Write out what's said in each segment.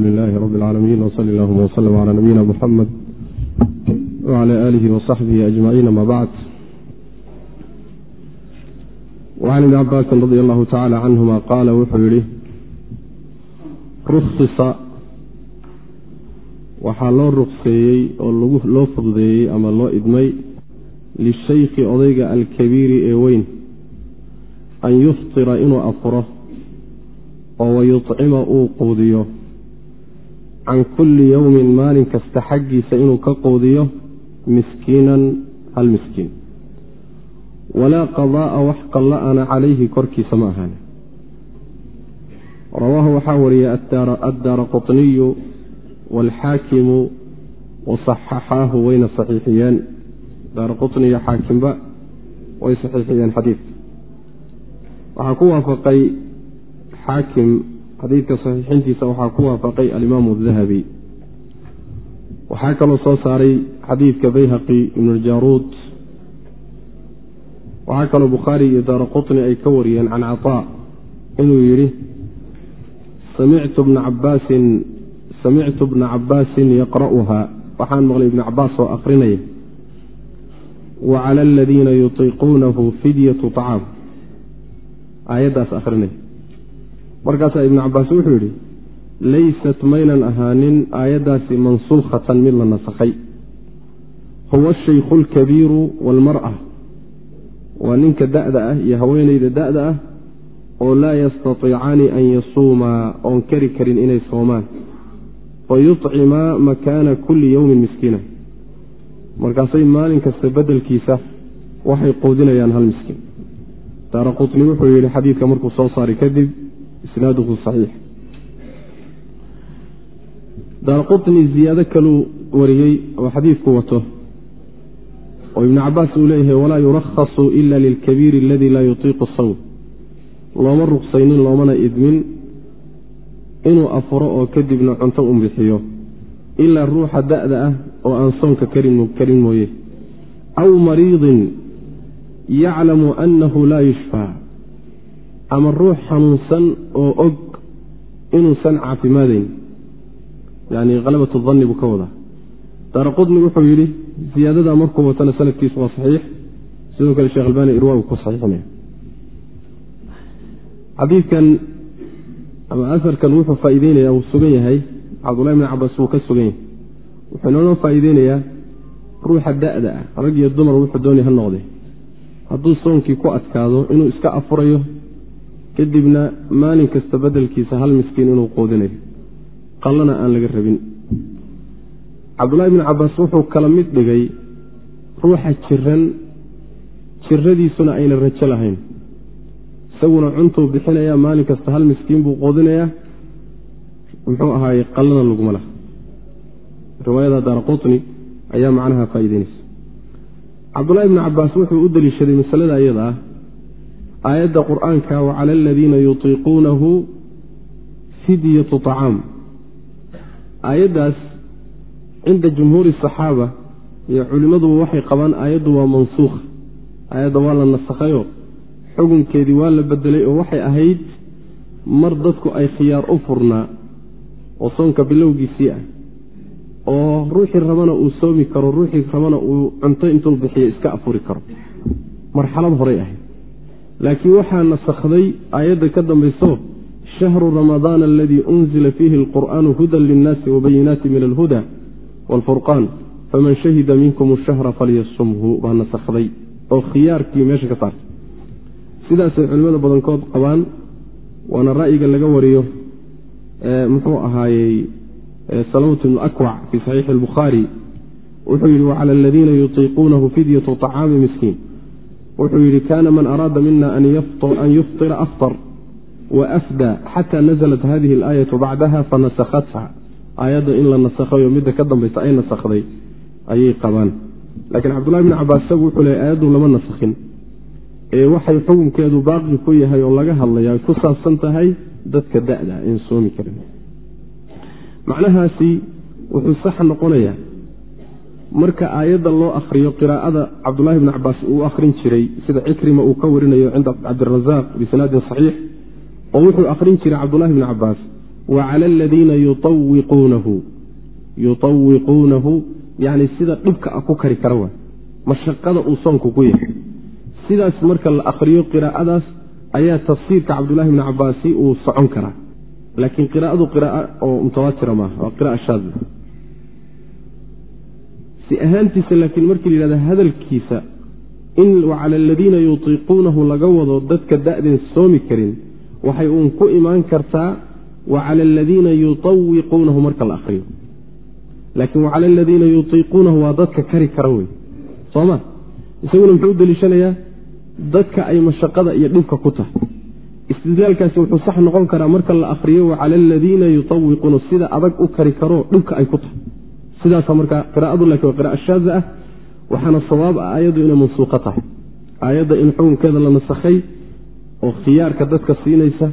lilahi rab اlcaalamiin wsali allahuma wslm cla nabiyina muxamed wcla alihi wصaxbihi ajmaciin ama bacd wacan ibni cabaasin radi allahu tacala canhuma qaala wuxuu yihi rukhisa. Waxaa loo ruqseeyey oo loo fududeeyey ama loo idmay lishaykhi odayga alkabiiri ee weyn an yuftira inuu afuro oo wayucima uu quudiyo can kulli yowmin maalin kasta xaggiisa inuu ka quudiyo miskiinan hal miskiin walaa qadaa'a wax qalla-ana calayhi korkiisa ma ahaane rawaahu waxaa wariyay addaara quطniyu waalxaakimu wasaxaxaahu wayna saxiixiyeen daara quطniyo xaakimba way saxiixiyeen xadiidka waxaa ku waafaqay xaakim xadiidka saxiixintiisa waxaa ku waafaqay alimaamu dahabi. Waxaa kaloo soo saaray xadiidka bayhaqi ibnuljaruud waxaa kaloo bukhaari iyo daara qutni ay ka wariyeen can cataa inuu yidhi samictu bna cabaasin samictu bna cabaasin yaqra'uha waxaan maqlay ibna cabaas oo akrinaya wa cala aladiina yutiiquunahu fidyatu طacaam aayaddaas akhrinaya markaasaa ibnu cabaas wuxuu yidhi laysat maynan ahaanin aayaddaasi mansuukhatan mid la nasakhay. Huwa ashaykhu alkabiiru waalmar'a waa ninka da'da ah iyo haweenayda da'da ah oo laa yastatiicaani an yasuumaa oon kari karin inay soomaan. Fa yuطcimaa makaana kulli yowmin miskiina. Markaasay maalin kasta beddelkiisa waxay quudinayaan hal miskiin daara qutni wuxuu yidhi xadiidka markuu soo saaray kadib isnaaduhu saxiix. Daara qutni ziyaado kaluu wariyey oo xadiidku wato oo ibnu cabaas uu leeyahay walaa yurakhasu ila lilkabiiri aladii laa yutiiqu sawm looma ruqsaynin loomana idmin inuu afuro oo kadibna cunto un bixiyo ilaa ruuxa da'da ah oo aan soonka karin mooye. Aw mariidin yaclamu annahu laa yushfaa ama ruux xanuunsan oo og inuusan caafimaadayn. Yani khalabatu danni buu ka wadaa. Daara qudni wuxuu yidhi ziyaadada markuu watana sanadkiisu waa saxiix. Sidoo kale sheekh albani irwa uu ku saxiixinaya. Xadiidkan ama asarkan wuxuu faa'iideynaya uu sugan yahay. Cabdullahi bni cabaas wuu ka sugan yahay. Wuxuu inoo faa'iideynayaa ruuxa da'da ah. Rag iyo dumar wuxuu doonay ha noqde. Hadduu soonkii ku adkaado inuu iska afurayo kadibna maalin kasta beddelkiisa hal miskiin inuu quudinayo qallana aan laga rabin. Cabdullahi bni cabaas wuxuu kala mid dhigay ruuxa jiran jiradiisuna ayna rajo lahayn. Isaguna cuntuu bixinayaa maalin kasta hal miskiin buu quudinayaa muxuu ahaaye qallana laguma laha. Riwaayada daara qutni ayaa macnaha faa'iideynaysa cabdullahi bni cabaas wuxuu u deliishaday masalada iyada ah aayadda qur'aanka wacala aladiina yutiiquunahu fidyatu طacaam aayaddaas cinda jumhuuri saxaaba iyo culimmaduba waxay qabaan aayaddu waa mansuukha aayadda waa la nasakhayo xukunkeedii waa la bedelay oo waxay ahayd mar dadku ay khiyaar u furnaa oo soonka bilowgiisii ah oo ruuxii rabana uu soomi karo ruuxii rabana uu cunto intuu bixiyo iska afuri karo. Marxalad horay ahayd laakiin waxaa nasakhday aayadda ka dambayso shahru ramadaana aladii unzila fiihi alqur'aanu hudan linnaasi wabayinaati min alhuda waalfurqaan faman shahida minkum ashahra falyasumhu baa nasakhday oo khiyaarkii meesha ka saartay. Sidaasay culimmada badankood qabaan waana ra'yiga laga wariyo muxuu ahaayey salamut bnu akwac fii saxiixi albukhaari wuxuu yidhi wacala aladiina yutiiquunahu fidyatu طacaami miskiin wuxuu yidhi kana man araada mina an yuftira aftar waafda xata naزlat hadihi اlaayatu bacdaha fanasakhatha aayadda in la nasakhayo midda ka dambaysa ay nasakhday ayay qabaan. Laakiin cabdullahi bni cabaas isagu wuxuu leey aayaddu lama nasakhin. Ee waxay xukunkeedu baaqi ku yahay oo laga hadlaya ay ku saabsan tahay dadka da'da in soomi karin. Macnahaasi wuxuu sax noqonayaa marka aayadda loo akhriyo qiraa'ada cabdullahi bni cabaas uu akhrin jiray sida cikrima uu ka warinayo cinda cabdirasaaq bisanaadin saxiix oo wuxuu akhrin jiray cabdullahi bni cabaas wa cala aladiina yuawiquunahu yutawiquunahu yani sida dhibka a ku kari kara waay mashaqada uu soonku ku yahay. Sidaas marka la akriyo qiraa'adaas ayaa tafsiirka cabdullahi bni cabaasi uu socon karaa. Laakiin qiraa'adu qira'a oo mutawaatira maaha waa qira'a shaadla si ahaantiisa laakiin markii la yidhahda hadalkiisa in wacala aladiina yutiiquunahu laga wado dadka da'deen soomi karin waxay uun ku imaan kartaa wacala aladiina yutawiquunahu marka la akriyo laakiin wacala aladiina yutiiquunahu waa dadka kari kara wey sooma? Isaguna muxuu u deliishanayaa dadka ay mashaqada iyo dhibka ku tahay. Istidlaalkaasi wuxuu sax noqon karaa marka la akriyo wacala aladiina yutawiquuna sida adag u kari karoo dhibka ay ku tahay sidaasa marka qiraa'adu laakiin waa qira'a shaaza ah waxaana sawaab ah aayaddu inay mansuuqo tahay. Aayadda in xukunkeeda la nasakhay oo khiyaarka dadka siinaysa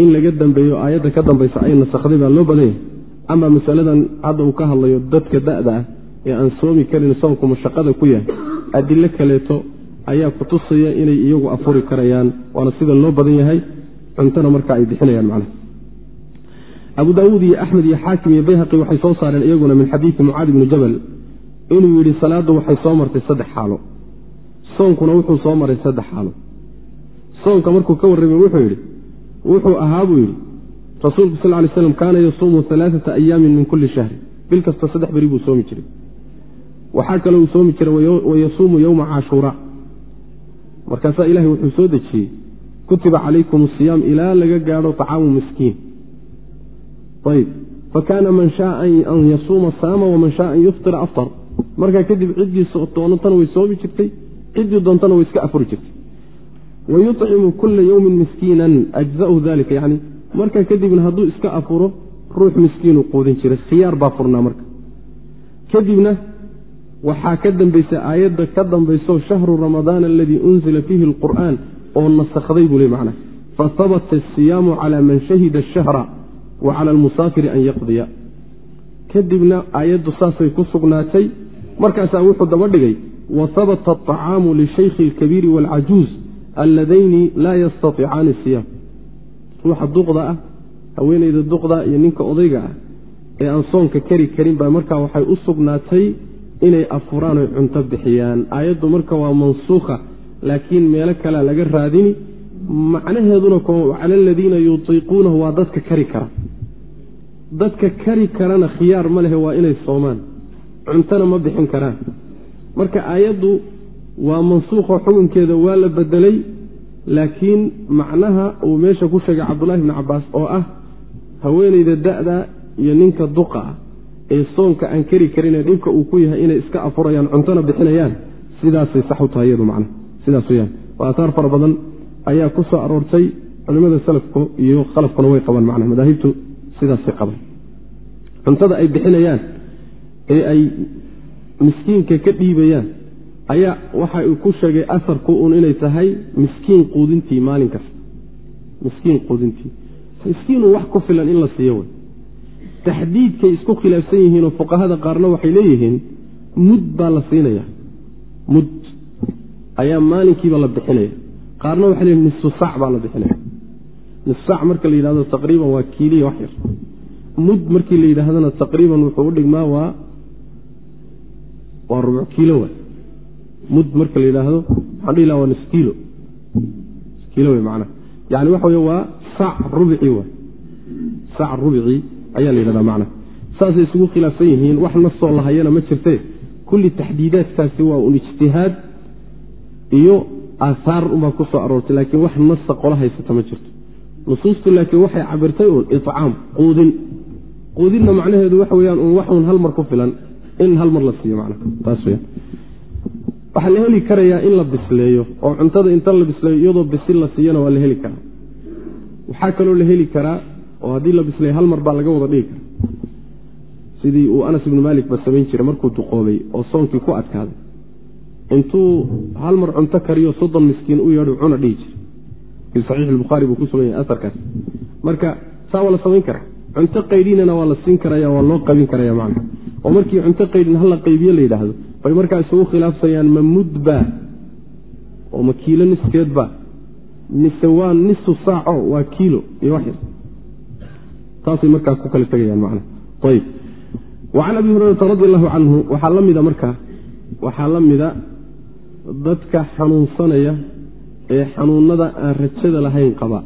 in laga dambeeyo aayadda ka dambaysa ay nasakhday baa loo badan yahay. Ama masaladan hadda uu ka hadlayo dadka da'da ah ee aan soomi karin soonku mashaqada ku yahay adilo kaleeto ayaa kutusaya inay iyagu afuri karayaan waana sida loo badan yahay cuntona marka ay bixinayaan macnaha abu daawuud iyo axmed iyo xaakim iyo bayhaqi waxay soo saareen iyaguna min xadiidi mucaadi bni jabal inuu yidhi salaaddu waxay soo martay saddex xaalo. Soonkuna wuxuu soo maray saddex xaalo. Soonka markuu ka warramay wuxuu yidhi wuxuu ahaa buu yidhi rasuulku sal ly slam kaana yasuumu alaaata ayaamin min kulli shahri. Bil kasta saddex beri buu soomi jiray. Waxaa kaloo uu soomi jiray wayasuumu yowma caashuuraa markaasaa ilahay wuxuu soo dejiyey kutiba calaykum asiyaam ilaa laga gaadho طacaamu miskiin fakaana man shaaa an yasuuma saama waman shaaa an yuftira aftar markaa kadib ciddii doontana way soomi jirtay ciddii doontana way iska afuri jirtay wayucimu kula yowmin miskiinan ajzau dalika yani markaa kadibna hadduu iska afuro ruux miskiinuu quudin jiray khiyaar baa furnaa marka kadibna waxaa ka dambaysa aayadda ka dambayso shahru ramadaan aladii unzila fiihi alqur'aan oo nasakday buu le macna fahabata asiyaamu cala man shahida ashahra wa cala almusaafiri an yaqdiya. Kadibna aayaddu saasay ku sugnaatay markaasaa wuxuu daba dhigay wa habata aطacaamu lishaykhi alkabiiri waalcajuuz alladayni laa yastaiicaani siyaam. Ruuxa duqda ah haweenayda duqda iyo ninka odayga ah ee aan soonka kari karin baa markaa waxay u sugnaatay inay afuraan oy cunto bixiyaan. Aayaddu marka waa mansuukha laakiin meelo kalea laga raadini macnaheeduna cala aladiina yutiiquunahu waa dadka kari kara dadka kari karana khiyaar ma lehe waa inay soomaan. Cuntona ma bixin karaan. Marka aayaddu waa mansuukho xukunkeeda waa la bedelay laakiin macnaha uu meesha ku sheegay cabdullahi bni cabaas oo ah haweenayda da'da iyo ninka duqa ah ee soonka aan kari karinee dhibka uu ku yahay inay iska afurayaan cuntona bixinayaan sidaasay sax u tahay iyadu macna sidaas weyaan waa aataar fara badan ayaa ku soo aroortay culimmada salafku iyo khalafkuna way qabaan macna madaahibtu sidaasay qabaan cuntada ay bixinayaan ee ay miskiinka ka dhiibayaan ayaa waxa uu ku sheegay asarku uun inay tahay miskiin quudintii maalin kasta. Miskiin quudintii. Miskiinun wax ku filan in la siiyo wey taxdiidkay isku khilaafsan yihiinoo fuqahada qaarna waxay leeyihiin mud baa la siinaya. Mud ayaa maalinkiiba la bixinaya. Qaarna waxay leeyihiin nisfu saac baa la bixinaya nisfu saac marka la yidhahdo taqriiban waa kiiliya wax yar. Mud markii la yidhaahdana taqriiban wuxuu u dhigmaa waa waa rubuc kiilo wa mud marka la yidhaahdo waxaan dhihi laha waa nis kiilo kiilo wey macnaha. Yani waxa wey waa saac rubici wa saac rubicii ayaa la yidhahdaa macnaha. Saasay isugu khilaafsan yihiin wax nasoo lahayana ma jirtee kulli taxdiidaadkaasi waa un ijtihaad iyo aahaar unbaa ku soo aroortay laakiin wax nasa qola haysata ma jirto nusuustu laakiin waxay cabirtay uun icaam quudin. Quudinna macnaheedu waxa weyaan un waxun hal mar ku filan in hal mar la siiyo macnaha. Taas weyaan waxaa la heli karayaa in la bisleeyo oo cuntada inta la bisleeyo iyadoo bisil la siiyana waa la heli karaa. Waxaa kaloo la heli karaa oo haddii la bisleeyo hal mar baa laga wada dhigi kara sidii uu anas ibnu maalik ba samayn jiray markuu duqoobay oo soonkii ku adkaaday. Intuu hal mar cunto kariyo soddon miskiin u yeedhu cuna dhihi jiray fii saxiixi lbukhaari buu ku sugan yahay asarkaas. Marka saa waa la samayn karaa. Cunto qaydhinana waa la siin karaya waa loo qabin karaya macna. Oo markii cunto qaydhin hala qaybiye la yidhaahdo bay markaa isugu khilaafsayaan ma mudba oo ma kiilo niskeedba mise waa nisu saaco waa kiilo iyo wax yar. Saasay markaa ku kala tegayaan macna. Ayb wacan abi hurayrata radi allahu canhu waxaa la mida marka waxaa la mida dadka xanuunsanaya ee xanuunada aan rajada lahayn qaba.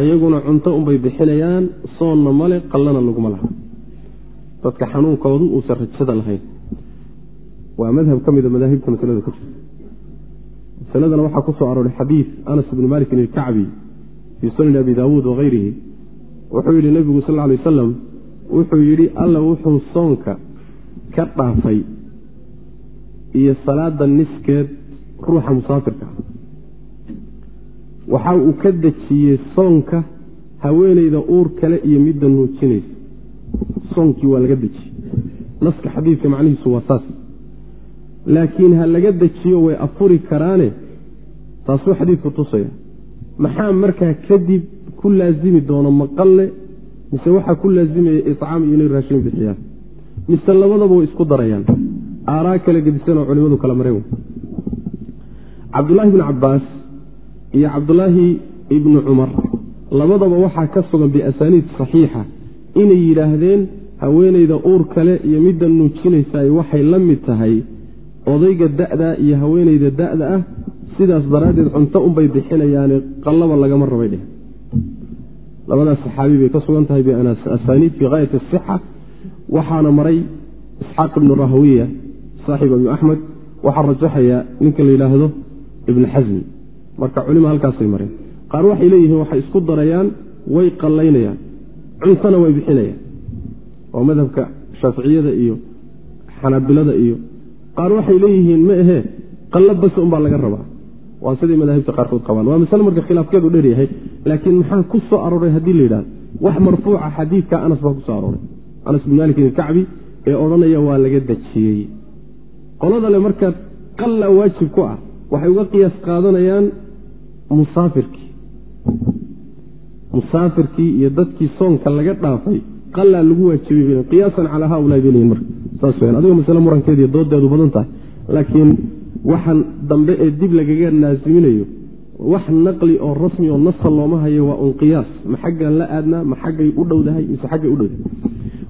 Ayaguna cunto unbay bixinayaan soonna male qallana laguma laha. Dadka xanuunkoodu uusan rajada lahayn. Waa madhab ka mida madaahibta masalada ku jirta masaladana waxaa ku soo arooray xadiid anas bni malikin ilkacbi fii sunani abi daawuud wahayrihi wuxuu yidhi nebigu sal alay wasalam wuxuu yidhi alla wuxuu soonka ka dhaafay iyo salaada niskeed ruuxa musaafirka waxa uu ka dejiyey soonka haweeneyda uur kale iyo midda nuujinaysa. Soonkii waa laga dejiyey. Naska xadiidka macnihiisu waa saas. Laakiin ha laga dejiyo way afuri karaane taasuu xadiidku tusaya. Maxaa markaa kadib ku laazimi doono maqalle mise waxaa ku laazimaya icaam iyo inay raashin bixiyaan mise labadaba way isku darayaan? Aaraa kala gedisanoo culimadu kala mareen cabdulaahi bni cabaas iyo cabdulaahi ibni cumar. Labadaba waxaa ka sugan biasaaniid saxiixa. Inay yidhaahdeen haweeneyda uur kale iyo midda nuujinaysa waxay la mid tahay odayga da'da iyo haweeneyda da'da ah. Sidaas daraaddeed cunto unbay bixinayaane qallaba lagama rabay dheh labadaas saxaabi bay ka sugan tahay biasaaniid fii haayat asixa waxaana maray isxaaq ibnu rahawiya saaxib abi axmed. Waxaa rajaxaya ninka la yidhaahdo ibnu xasmi marka culima halkaasay mareen. Qaar waxay leeyihiin waxay isku darayaan way qallaynayaan cuntona way bixinayaan. Oo madhabka shaaficiyada iyo xanaabilada iyo qaar waxay leeyihiin ma ahee qallo unbaa laga rabaa. Waa siday madaahibta qaarkood qabaan. Waa masale marka khilaafkeedu dheer yahay laakiin maxaa ku soo arooray haddii la yidhahdo wax marfuuca xadiidka anas baa ku arooray. Anas bin malik ilkacbi ee odhanaya waa laga dejiyey. Qolada le marka qalla waajib ku ah waxay uga qiyaas qaadanayaan musaafirkii. Musaafirkii iyo dadkii soonka laga dhaafay qallaa lagu waajibay qiyaasan calaa haulaai leeyihiin marka. Saas weyaan adigo masale murankeediiyo doodeedu badan tahay. Laakiin waxaan dambe ee dib lagaga naasiminayo wax naqli oo rasmi oo nasa looma hayo waa un qiyaas. Ma xaggan la aadnaa ma xaggay u dhowdahay mise xaggay u dhowdahay?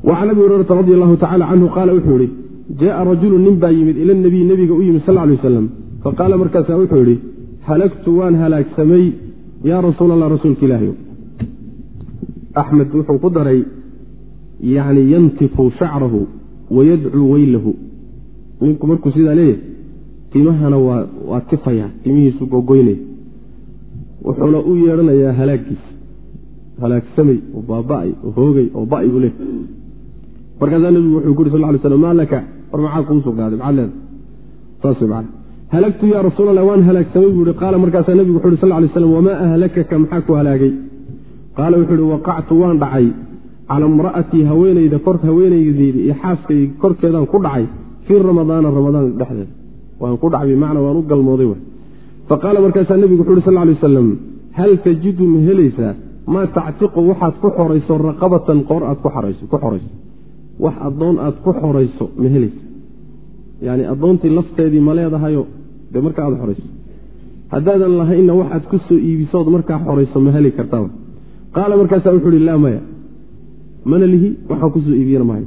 Wacan abi hurayrata radi allahu tacala canhu qaala wuxuu yihi jaءa rajulu nin baa yimid ila nabiy nebiga u yimid sal lay wasalam faqaala markaasa wuxuu yidhi halagtu waan halaagsamay yaa rasuul allah rasuulka ilaahy axmed wuxuu ku daray yani yantifu shacrahu wayadcuu weylahu ninku markuu sidaa leeyahay timahana waa tifaya timihiisu gogoynaya wuxuuna u yeedhanayaa halaagiisa halaagsamay oo baaba'ay oo hoogay oo ba'i buu leeyahy markaasaa nebigu wuxuu ku yuri sal ly slam maa laka? War maxaa kuu sugnaaday maxaad leeda saas man halagtu yaa rasuul allah waan halaagsamay buu ihi qaala markaasaa nebigu wuxu uhi sal lay slam wamaa ahlakaka? Maxaa ku halaagay? Qaala wuxuu ihi waqactu waan dhacay. Cala imra'atii haweenayda kor haweenaydeyda iyo xaaskayga korkeedaan ku dhacay fii ramadaana ramadaan dhexdeeda. Waan ku dhacay bimacnaa waan u galmooday w faqaala markaasaa nebigu wuxu uhi sal lay wasalam hal tajidu ma helaysaa maa tactiqu waxaad ku xorayso raqabatan qoor aad ku xorayso wax addoon aad ku xorayso ma helaysa. Yani addoontii lafteedii ma leedahayo dee marka aad xorayso. Haddaadan lahaynna waxaad ku soo iibisood markaa xorayso ma heli kartaaba qaala markaasaa wuxuu ihi laa maya. Mana lihi waxaan ku soo iibiyana mahay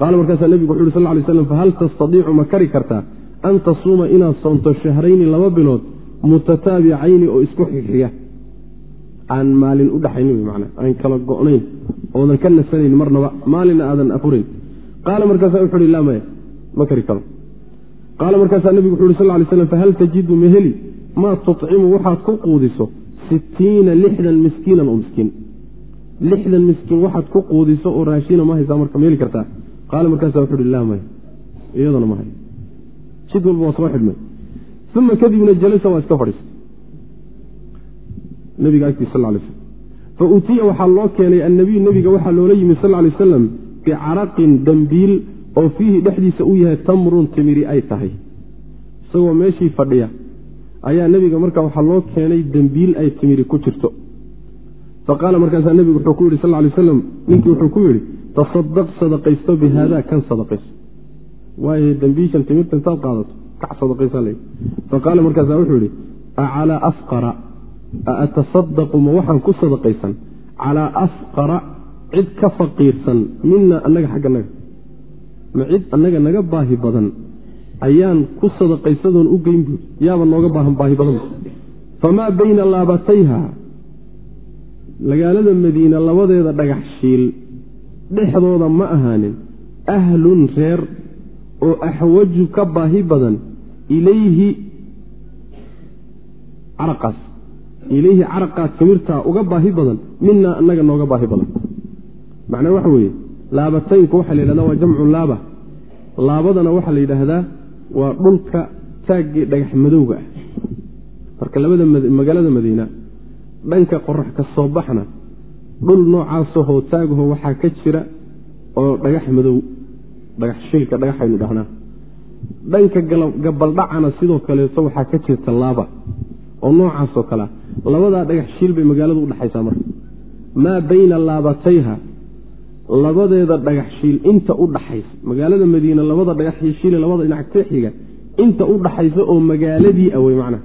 qaala markaasaa nebigu wuxu uhi sal lay slam fahal tastadiicu ma kari kartaa an tasuuma inaad soonto shahrayni laba bilood mutataabicayni oo isku xixiga aan maalin u dhaxaynin man aan kala go'nayn oodan ka nasanayn marnaba. Maalina aadan afurayn qaala markaasaa wuxu uhi laa maya. Ma kari karo qaala markaasaa nebigu wuxu uhi sal lay slam fahal tajidu maheli maa tucimu waxaad ku quudiso sittiina lixdan miskiinan oo miskiin. Lixdan miskiin waxaad ku quudiso oo raashina ma haysaa marka ma heli kartaa. Qaala markaasaa wuxu uhi laa maya iyadana ma hay jid walba waa soo xidhmay. Uma kadibna jalasa waa iska fadhiistay. Nabiga agtiis sal lay fa utiya waxaa loo keenay annabiy nebiga waxaa loola yimi sal lay wasalam bicaraqin dambiil oo fiihi dhexdiisa u yahay tamrun timiri ay tahay. Isagoo meeshii fadhiya ayaa nebiga marka waxaa loo keenay dembiil ay timiri ku jirto. Fa qaala markaasaa nebigu wuxuu ku yidhi sal lay waslam ninkii wuxuu ku yidhi tasadaq sadaqaysto bi haada kan sadaqayso waayo dembiishan timirta intaad qaadato kac sadaqaysaa la fa qaala markaasaa wuxuu yidhi acalaa afqara atasadaqu ma waxaan ku sadaqaysan? Calaa afqara cid ka faqiirsan mina annaga xagganaga ma cid annaga naga baahi badan. Ayaan ku sadaqaysadoon u geyn buuri yaaba nooga baahan baahi badan. Famaa bayna laabatayha? Magaalada madiina labadeeda dhagax shiil. Dhexdooda ma ahaanin. Ahlun reer oo axwaju ka baahi badan. Ilayhi caraqaas. Ilayhi caraqaas timirtaa uga baahi badan. Minaa annaga nooga baahi badan. Macnaa waxa weeye laabataynku waxaa la yidhahdaa waa jamcu laaba. Laabadana waxaa la yidhaahdaa waa dhulka taaggii dhagax madowga ah. Marka labada magaalada madiina dhanka qorax ka soo baxna dhul noocaasahoo taagaho waxaa ka jira oo dhagax madow dhagax shilka dhagaxaynu dhahnaa. Dhanka gabaldhacana sidoo kaleeto waxaa ka jirta laaba oo noocaasoo kalea labadaa dhagax shiil bay magaaladu udhexaysaa marka. Maa bayna laabatayha labadeeda dhagax shiil inta u dhaxaysa magaalada madiine labada dhagaxshiile labada dhinac ka inta u dhaxaysa oo magaaladii awey macnaha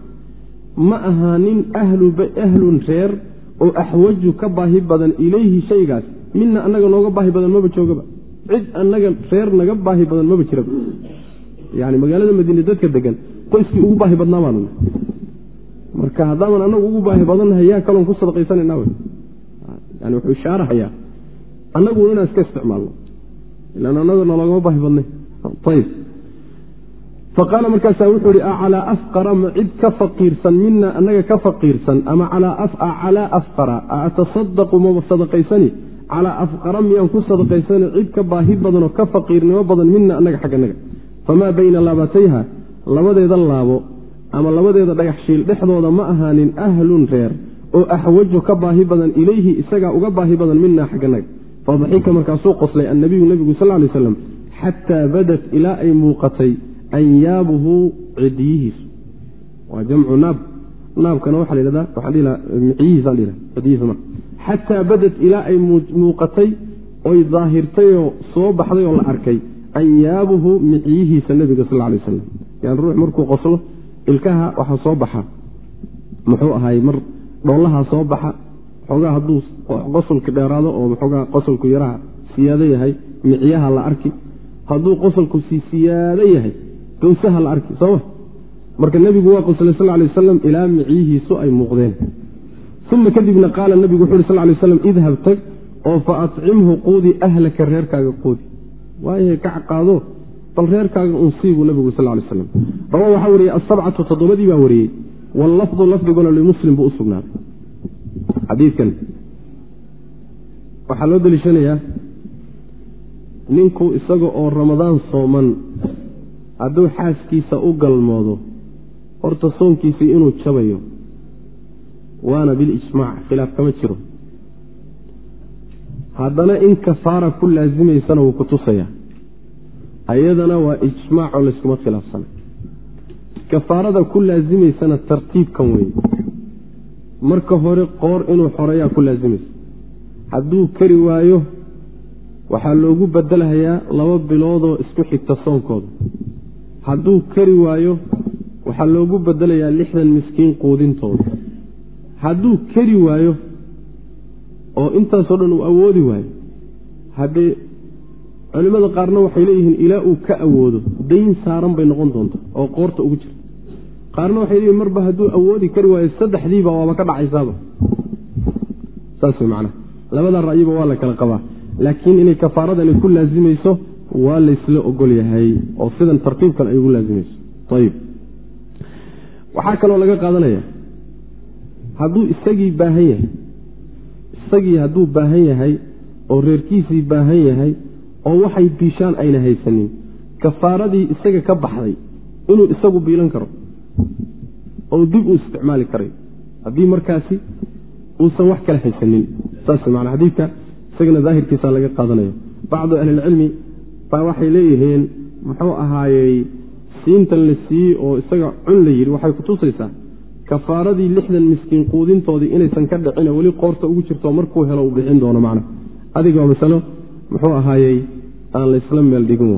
ma ahaanin ahlun reer oo axwaju ka baahi badan ilayhi shaygaas midna annaga nooga baahi badan maba joogaba. Cid annaga reer naga baahi badan maba jiraba. Yani magaalada madiine dadka degan qoyskii ugu baahi badnaa baanu marka haddaaman annagu ugu baahi badannahay yaa kaloon ku sadaqaysanayna yani wuxuu ishaarahayaa annaguna inaan iska isticmaalno. Ilaan annagana loogama baahi badnay ayb faqaala markaasaa wuxuu ihi acalaa afqara ma cid ka faqiirsan mina annaga ka faqiirsan? Ama calaa afqara a atasadaqu maba sadaqaysani? Calaa afqara miyaan ku sadaqaysani? Cid ka baahi badanoo ka faqiirnimo badan mina annaga xagganaga famaa bayna laabatayha labadeeda laabo ama labadeeda dhagax shiil dhexdooda ma ahaanin ahlun reer oo axwaju ka baahi badan ilayhi isagaa uga baahi badan mina xagganaga fadaxika markaasuu qoslay annabiyu nebigu sal lay slam xataa badat ilaa ay muuqatay anyaabuhu cidiyihiisu waa jamcu naab. Naabkana waxaa dhihi lahaa miciyihiisaan dhihi laha cidiyihiisa marka xataa badad ilaa ay muuqatay oy daahirtayoo soo baxday oo la arkay anyaabuhu miciyihiisa nebiga sal lay wasalam yani ruux markuu qoslo ilkaha waxaa soo baxa. Muxuu ahaay mar dhoolahaa soo baxa xoogaa hadduu qosolka dheeraado oo maxoogaa qosolku yaraha siyaado yahay micyaha la arki hadduu qosolku sii siyaado yahay gawsaha la arki sooma marka nebigu waa qoslay sal lay wasalam ilaa micyihiisu ay muuqdeen. Uma kadibna qaala nebigu wuxu uhi sal lay waslam idhab tag oo fa acimhu quudi ahlaka reerkaaga quudi. Waayahay kac qaado bal reerkaaga unsiibuu nebigu sal lay slam rawa waxaa wariyey asabcatu toddobadii baa wariyey wallafdu lafdiguna limuslim buu u sugnaaday xadiidkan. Waxaa loo deliishanayaa ninku isaga oo ramadaan sooman hadduu xaaskiisa u galmoodo horta soonkiisii inuu jabayo waana bilijmaac khilaaf kama jiro. Haddana in kafaara ku laasimaysana wuu ku tusayaa. Ayadana waa ijmaacoo layskuma khilaafsana. Kafaarada ku laasimaysana tartiibkan weeye marka hore qoor inuu xoreeyaa ku laasimaysa hadduu kari waayo waxaa loogu bedelhayaa laba biloodoo isku xigta soonkooda. Hadduu kari waayo waxaa loogu bedelayaa lixdan miskiin quudintooda. Hadduu kari waayo oo intaasoo dhan uu awoodi waayo haddee culimmada qaarna waxay leeyihiin ilaa uu ka awoodo dayn saaran bay noqon doonta oo qoorta ugu jirta qaarna waxay leeyihiin marba hadduu awoodi kari waayo saddexdiiba waaba ka dhacaysaaba saas way macnaha. Labada ra'yiba waa la kala qabaa. Laakiin inay kafaaradani ku laasimayso waa laysla ogol yahay oo sidan tartiibkan ay ugu laasimayso. Ayib waxaa kaloo laga qaadanaya hadduu isagii baahan yahay isagii hadduu baahan yahay oo reerkiisii baahan yahay oo waxay biishaan ayna haysanin kafaaradii isaga ka baxday inuu isagu biilan karo oo dib uu isticmaali karay. Haddii markaasi uusan wax kala haysanin saas maana xadiidka isagana daahirkiisa laga qaadanaya bacdu ahlilcilmi baa waxay leeyihiin muxuu ahaayey siintan la siiyey oo isaga cun la yidhi waxay kutusaysaa kafaaradii lixdan miskiin quudintoodii inaysan ka dhicin weli qoorta ugu jirto markuu helo uu bixin doono macna. Adiga waa masalo muxuu ahaayey aan laysla meel dhigin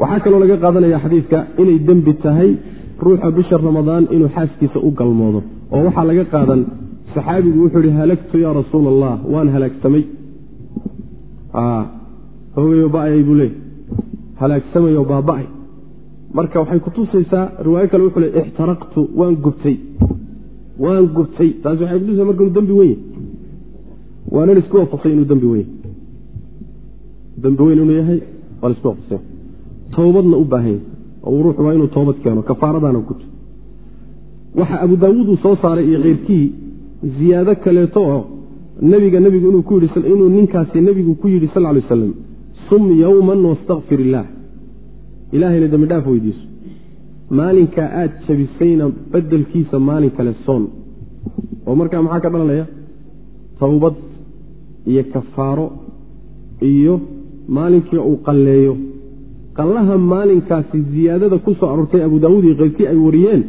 waxaa kaloo laga qaadanaya xadiidka inay dembi tahay ruuxa bisha ramadaan inuu xaaskiisa u galmoodo. Oo waxaa laga qaadan saxaabigu wuxuu ihi halagtu yaa rasuula allah waan halaagsamay hoogayo ba'ayay buu leey halaagsamayo baaba'ay marka waxay kutusaysaa riwaayo kale wuxuu le ixtaraqtu waan gubtay. Waan gubtay. Taasi waxay kutusaysa marka inuu dembi weyn waana la isku waafaqsay inuu dembi weyn dembi weyn inuu yahay waa la isku waafaqsay towbadna u baahan ruuxu waa inuu toobad keeno kafaaradaana guto waxa abu daawuud uu soo saaray iyo keyrkii ziyaado kaleeto oo nebiga nebigu inuu ninkaasi nebigu ku yidhi sal lay aslam sum yowman wastakfir illaah ilaahayna dembi dhaaf weydiiso. Maalinkaa aad jabisayna bedelkiisa maalin kale soon. Oo markaa maxaa ka dhalanaya? Towbad iyo kafaaro iyo maalinkii uu qalleeyo qallaha maalinkaasi ziyaadada ku soo aroortay abu daawuud iyo keyrkii ay wariyeen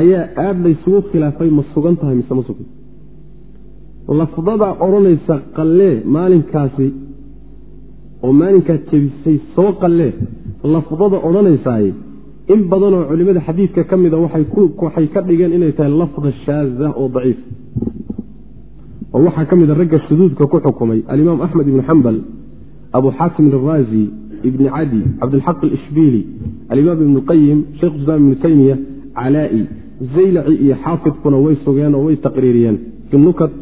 ayaa aad laysugu khilaafay ma sugan tahay mise ma sugan lafdada odhanaysa qallee maalinkaasi oo maalinkaad jebisay soo qallee lafdada odhanaysaay in badanoo culimmada xadiidka ka mida waxay ka dhigeen inay tahay lafda shaaza oo daciif. Oo waxaa ka mida ragga shuduudka ku xukumay alimaam axmed ibnu xambal abu xaakim alraazi ibni cadi cabdilxaq alishbiili alimaam ibnu qayim sheikh islaam ibnu taymiya calaa'i zaylaci iyo xaafidkuna way sugeen oo way taqriiriyeen fi nukat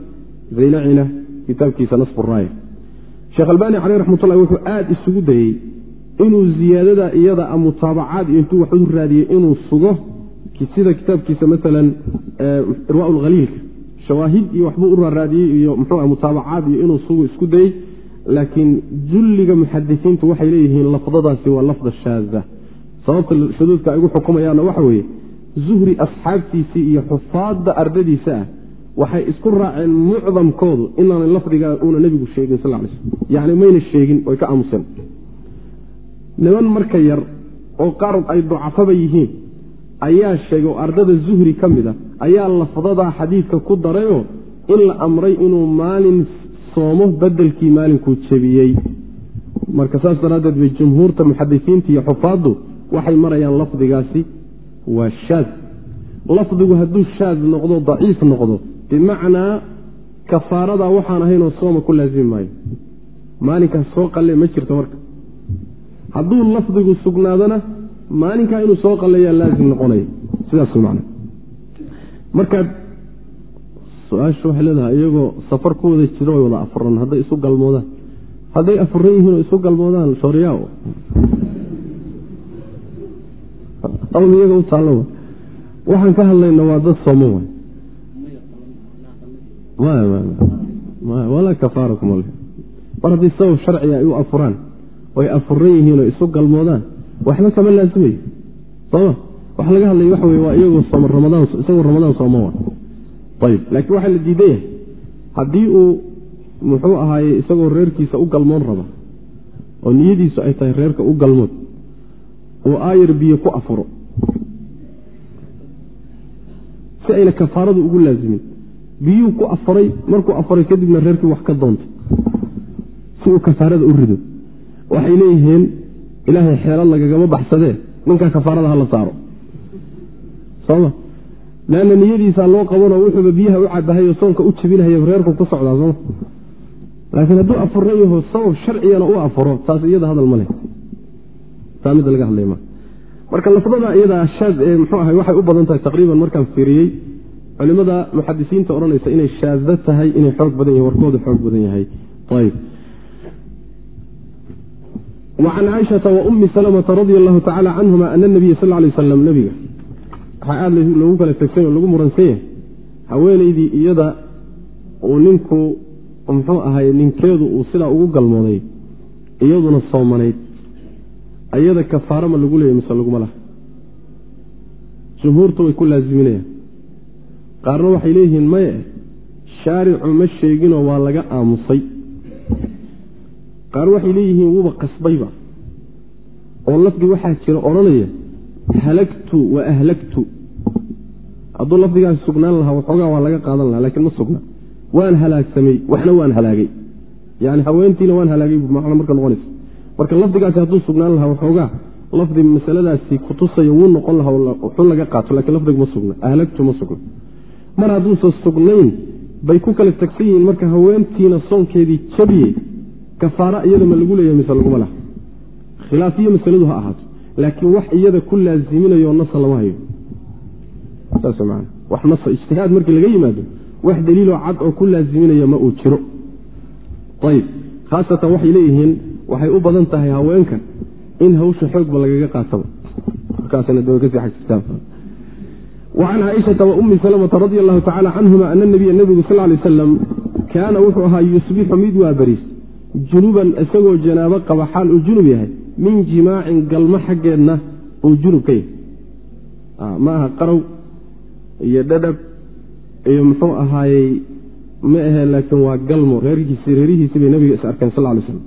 zaylacina kitaabkiisa nasburaaya sheekh albaani caleyh raxmatullahi wuxuu aada isugu dayey inuu ziyaadada iyada a mutaabacaad iyo intuu wax raadiyey inuu sugo sida kitaabkiisa maalan irwaa lhaliilka shawaahid iyo waxbuu u raaraadiyey iyo mxuua mutaabacaad iyo inuu sugo isku dayey laakiin julliga muxadisiintu waxay leeyihiin lafdadaasi waa lafda shaaza. Sababta shuduudka ay ugu xukumayaanna waxa weeye zuhri asxaabtiisii iyo xufaadda ardadiisa ah waxay isku raaceen mucdamkoodu inaana lafdiga uuna nebigu sheegin sal lay slm yacni mayna sheegin oy ka aamuseen niman marka yar oo qaar ay ducafaba yihiin ayaa sheegay oo ardada zuhri ka mid a ayaa lafdadaa xadiidka ku darayoo in la amray inuu maalin soomo bedelkii maalinkuu jebiyey. Marka saas daraaddeed bay jumhuurta muxadisiinta iyo xufaaddu waxay marayaan lafdigaasi waa shaad. Lafdigu hadduu shaad noqdo daciif noqdo bimacnaa kafaaradaa waxaan ahaynoo sooma ku laasimi maayo. Maalinkaas soo qalle ma jirto marka. Hadduu lafdigu sugnaadona maalinkaa inuu soo qalleeyaa laazim noqonaya sidaas su'aashu waxay leedahay iyagoo safar ku wada jiro way wada afuran hadday isu galmoodaan. Hadday afuran yihiin oo isu galmoodaan shooriyaa iyaga u taallo waxaan ka hadlayna waa dad soomo walaa kafaarakum mar haddii sabab sharciga ay u afuraan oy afuran yihiin oo isu galmoodaan waxba kama laasimayo sooma wax laga hadlaya waxa wey waa iyagoo isagoo ramadaan sooma ayb laakiin waxaa la diidan yahay haddii uu muxuu ahaaye isagoo reerkiisa u galmoon raba oo niyadiisu ay tahay reerka u galmood uu aayar biyo ku afuro si ayna kafaaradu ugu laasimin biyuu ku afuray markuu afuray kadibna reerkii wax ka doonto si uu kafaarada u rido. Waxay leeyihiin ilaahay xeelad lagagama baxsadee ninkaa kafaarada hala saaro. Soma leanna niyadiisaa loo qabanoo wuxuuba biyaha u cabahayo soonka u jebinahayo reerku ku socdaa sooma laakiin hadduu afuran yaho sabab sharcigana u afuro taas iyada hadal ma taa midda laga hadlay ma marka lafdada iyadaa shaad ee muxuu ahay waxay u badan tahay taqriiban markaan fiiriyey culimada muxadisiinta odhanaysa inay shaado tahay inay xoog badan yahin warkooda xoog badan yahay ayb wacan caaishata wa ummi salamata radia allahu tacala canhuma ana nabiya sal lay wasalam nebiga waxaa aada lagu kala tegsan oo lagu muransan yahay haweenaydii iyada uu ninku muxuu ahay ninkeedu uu sidaa ugu galmooday iyaduna soomanayd. Iyada kafaaro ma lagu leeyay mise laguma laha. Jumhuurtu way ku laasiminayaan qaarna waxay leeyihiin maye shaaricu ma sheeginoo waa laga aamusay. Qaar waxay leeyihiin wuuba qasbayba oo lafdi waxaa jira odhanaya halagtu wa ahlagtu hadduu lafdigaasi sugnaan lahaa waxoogaa waa laga qaadan lahaa lakiin ma sugna. Waan halaagsamay waxna waan halaagay. Yani haweentiina waan halaagay macna marka noqonaysa. Marka lafdigaasi hadduu sugnaan lahaa waxoogaa lafdi masaladaasi kutusaya wuu noqon lahaa wuxuu laga qaato lakiin lafdigu ma sugna. Ahlagtu ma sugna mar hadduusan sugnayn bay ku kala tagsan yihiin marka haweentiina soonkeedii jabiye kafaara iyada ma lagu leeyahay mise laguma laha. Khilaafiyo masaladu ha ahaato laakiin wax iyada ku laaziminayo nasa lama hayo saas man wax nasa ijtihaad markii laga yimaado wax daliiloo cad oo ku laaziminaya ma uu jiro. Ayib khaasatan waxay leeyihiin waxay u badan tahay haweenka in hawsha xoogba lagaga qaataba markaasna da ka sii xagirtaan wacan caaishata wa ummi salamata radi allahu tacala canhuma ana nabiya nebigu sal lay wasalam kaana wuxuu ahaa yusbixu mid waa bariis junuban isagoo janaabo qaba xaal uu junub yahay min jimaacin galmo xaggeedna uu junub ka yahay. Ma aha qarow iyo dhadhab iyo muxuu ahaayey ma ahee laakiin waa galmo reerihiisi bay nabiga is arkeen sal lay slam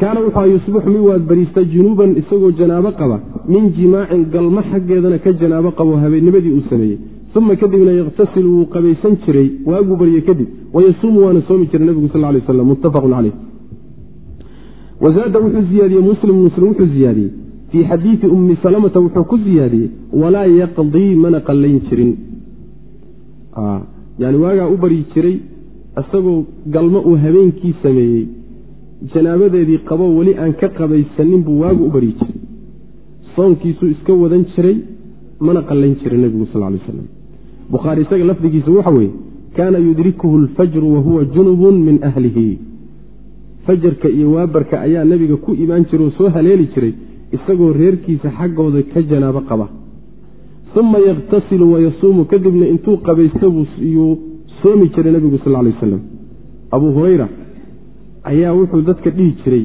kaana wuxuu aha yusbixu mid waad bariista junuuban isagoo janaabo qaba min jimaacin galmo xaggeedana ka janaabo qabo habeennimadii uu sameeyey. Uma kadibna yakhtasilu wuu qabaysan jiray waaguu barye kadib wayasuumu waana soomi jiray nebigu sal lay waslam muttafaqun caleyh wazaada wuxuu ziyaadiyey muslim muslim wuxuu ziyaadiyey. Fii xadiidi ummi salamata wuxuu ku ziyaadiyey walaa yaqdii mana qallayn jirin yani waagaa u baryi jiray isagoo galmo uu habeenkii sameeyey janaabadeedii qabo weli aan ka qabaysanin buu waagu u baryi jiray. Soonkiisuu iska wadan jiray mana qallayn jirin nebigu sal lay aslam bukhaari isaga lafdigiisa waxa weeye kaana yudrikuhu alfajru wahuwa junubun min ahlihi. Fajarka iyo waabarka ayaa nebiga ku imaan jiray oo soo haleeli jiray isagoo reerkiisa xaggooda ka janaabo qaba uma yakhtasilu wayasuumu kadibna intuu qabaysta yuu soomi jiray nebigu sal lay wasalam abuu hurayra ayaa wuxuu dadka dhihi jiray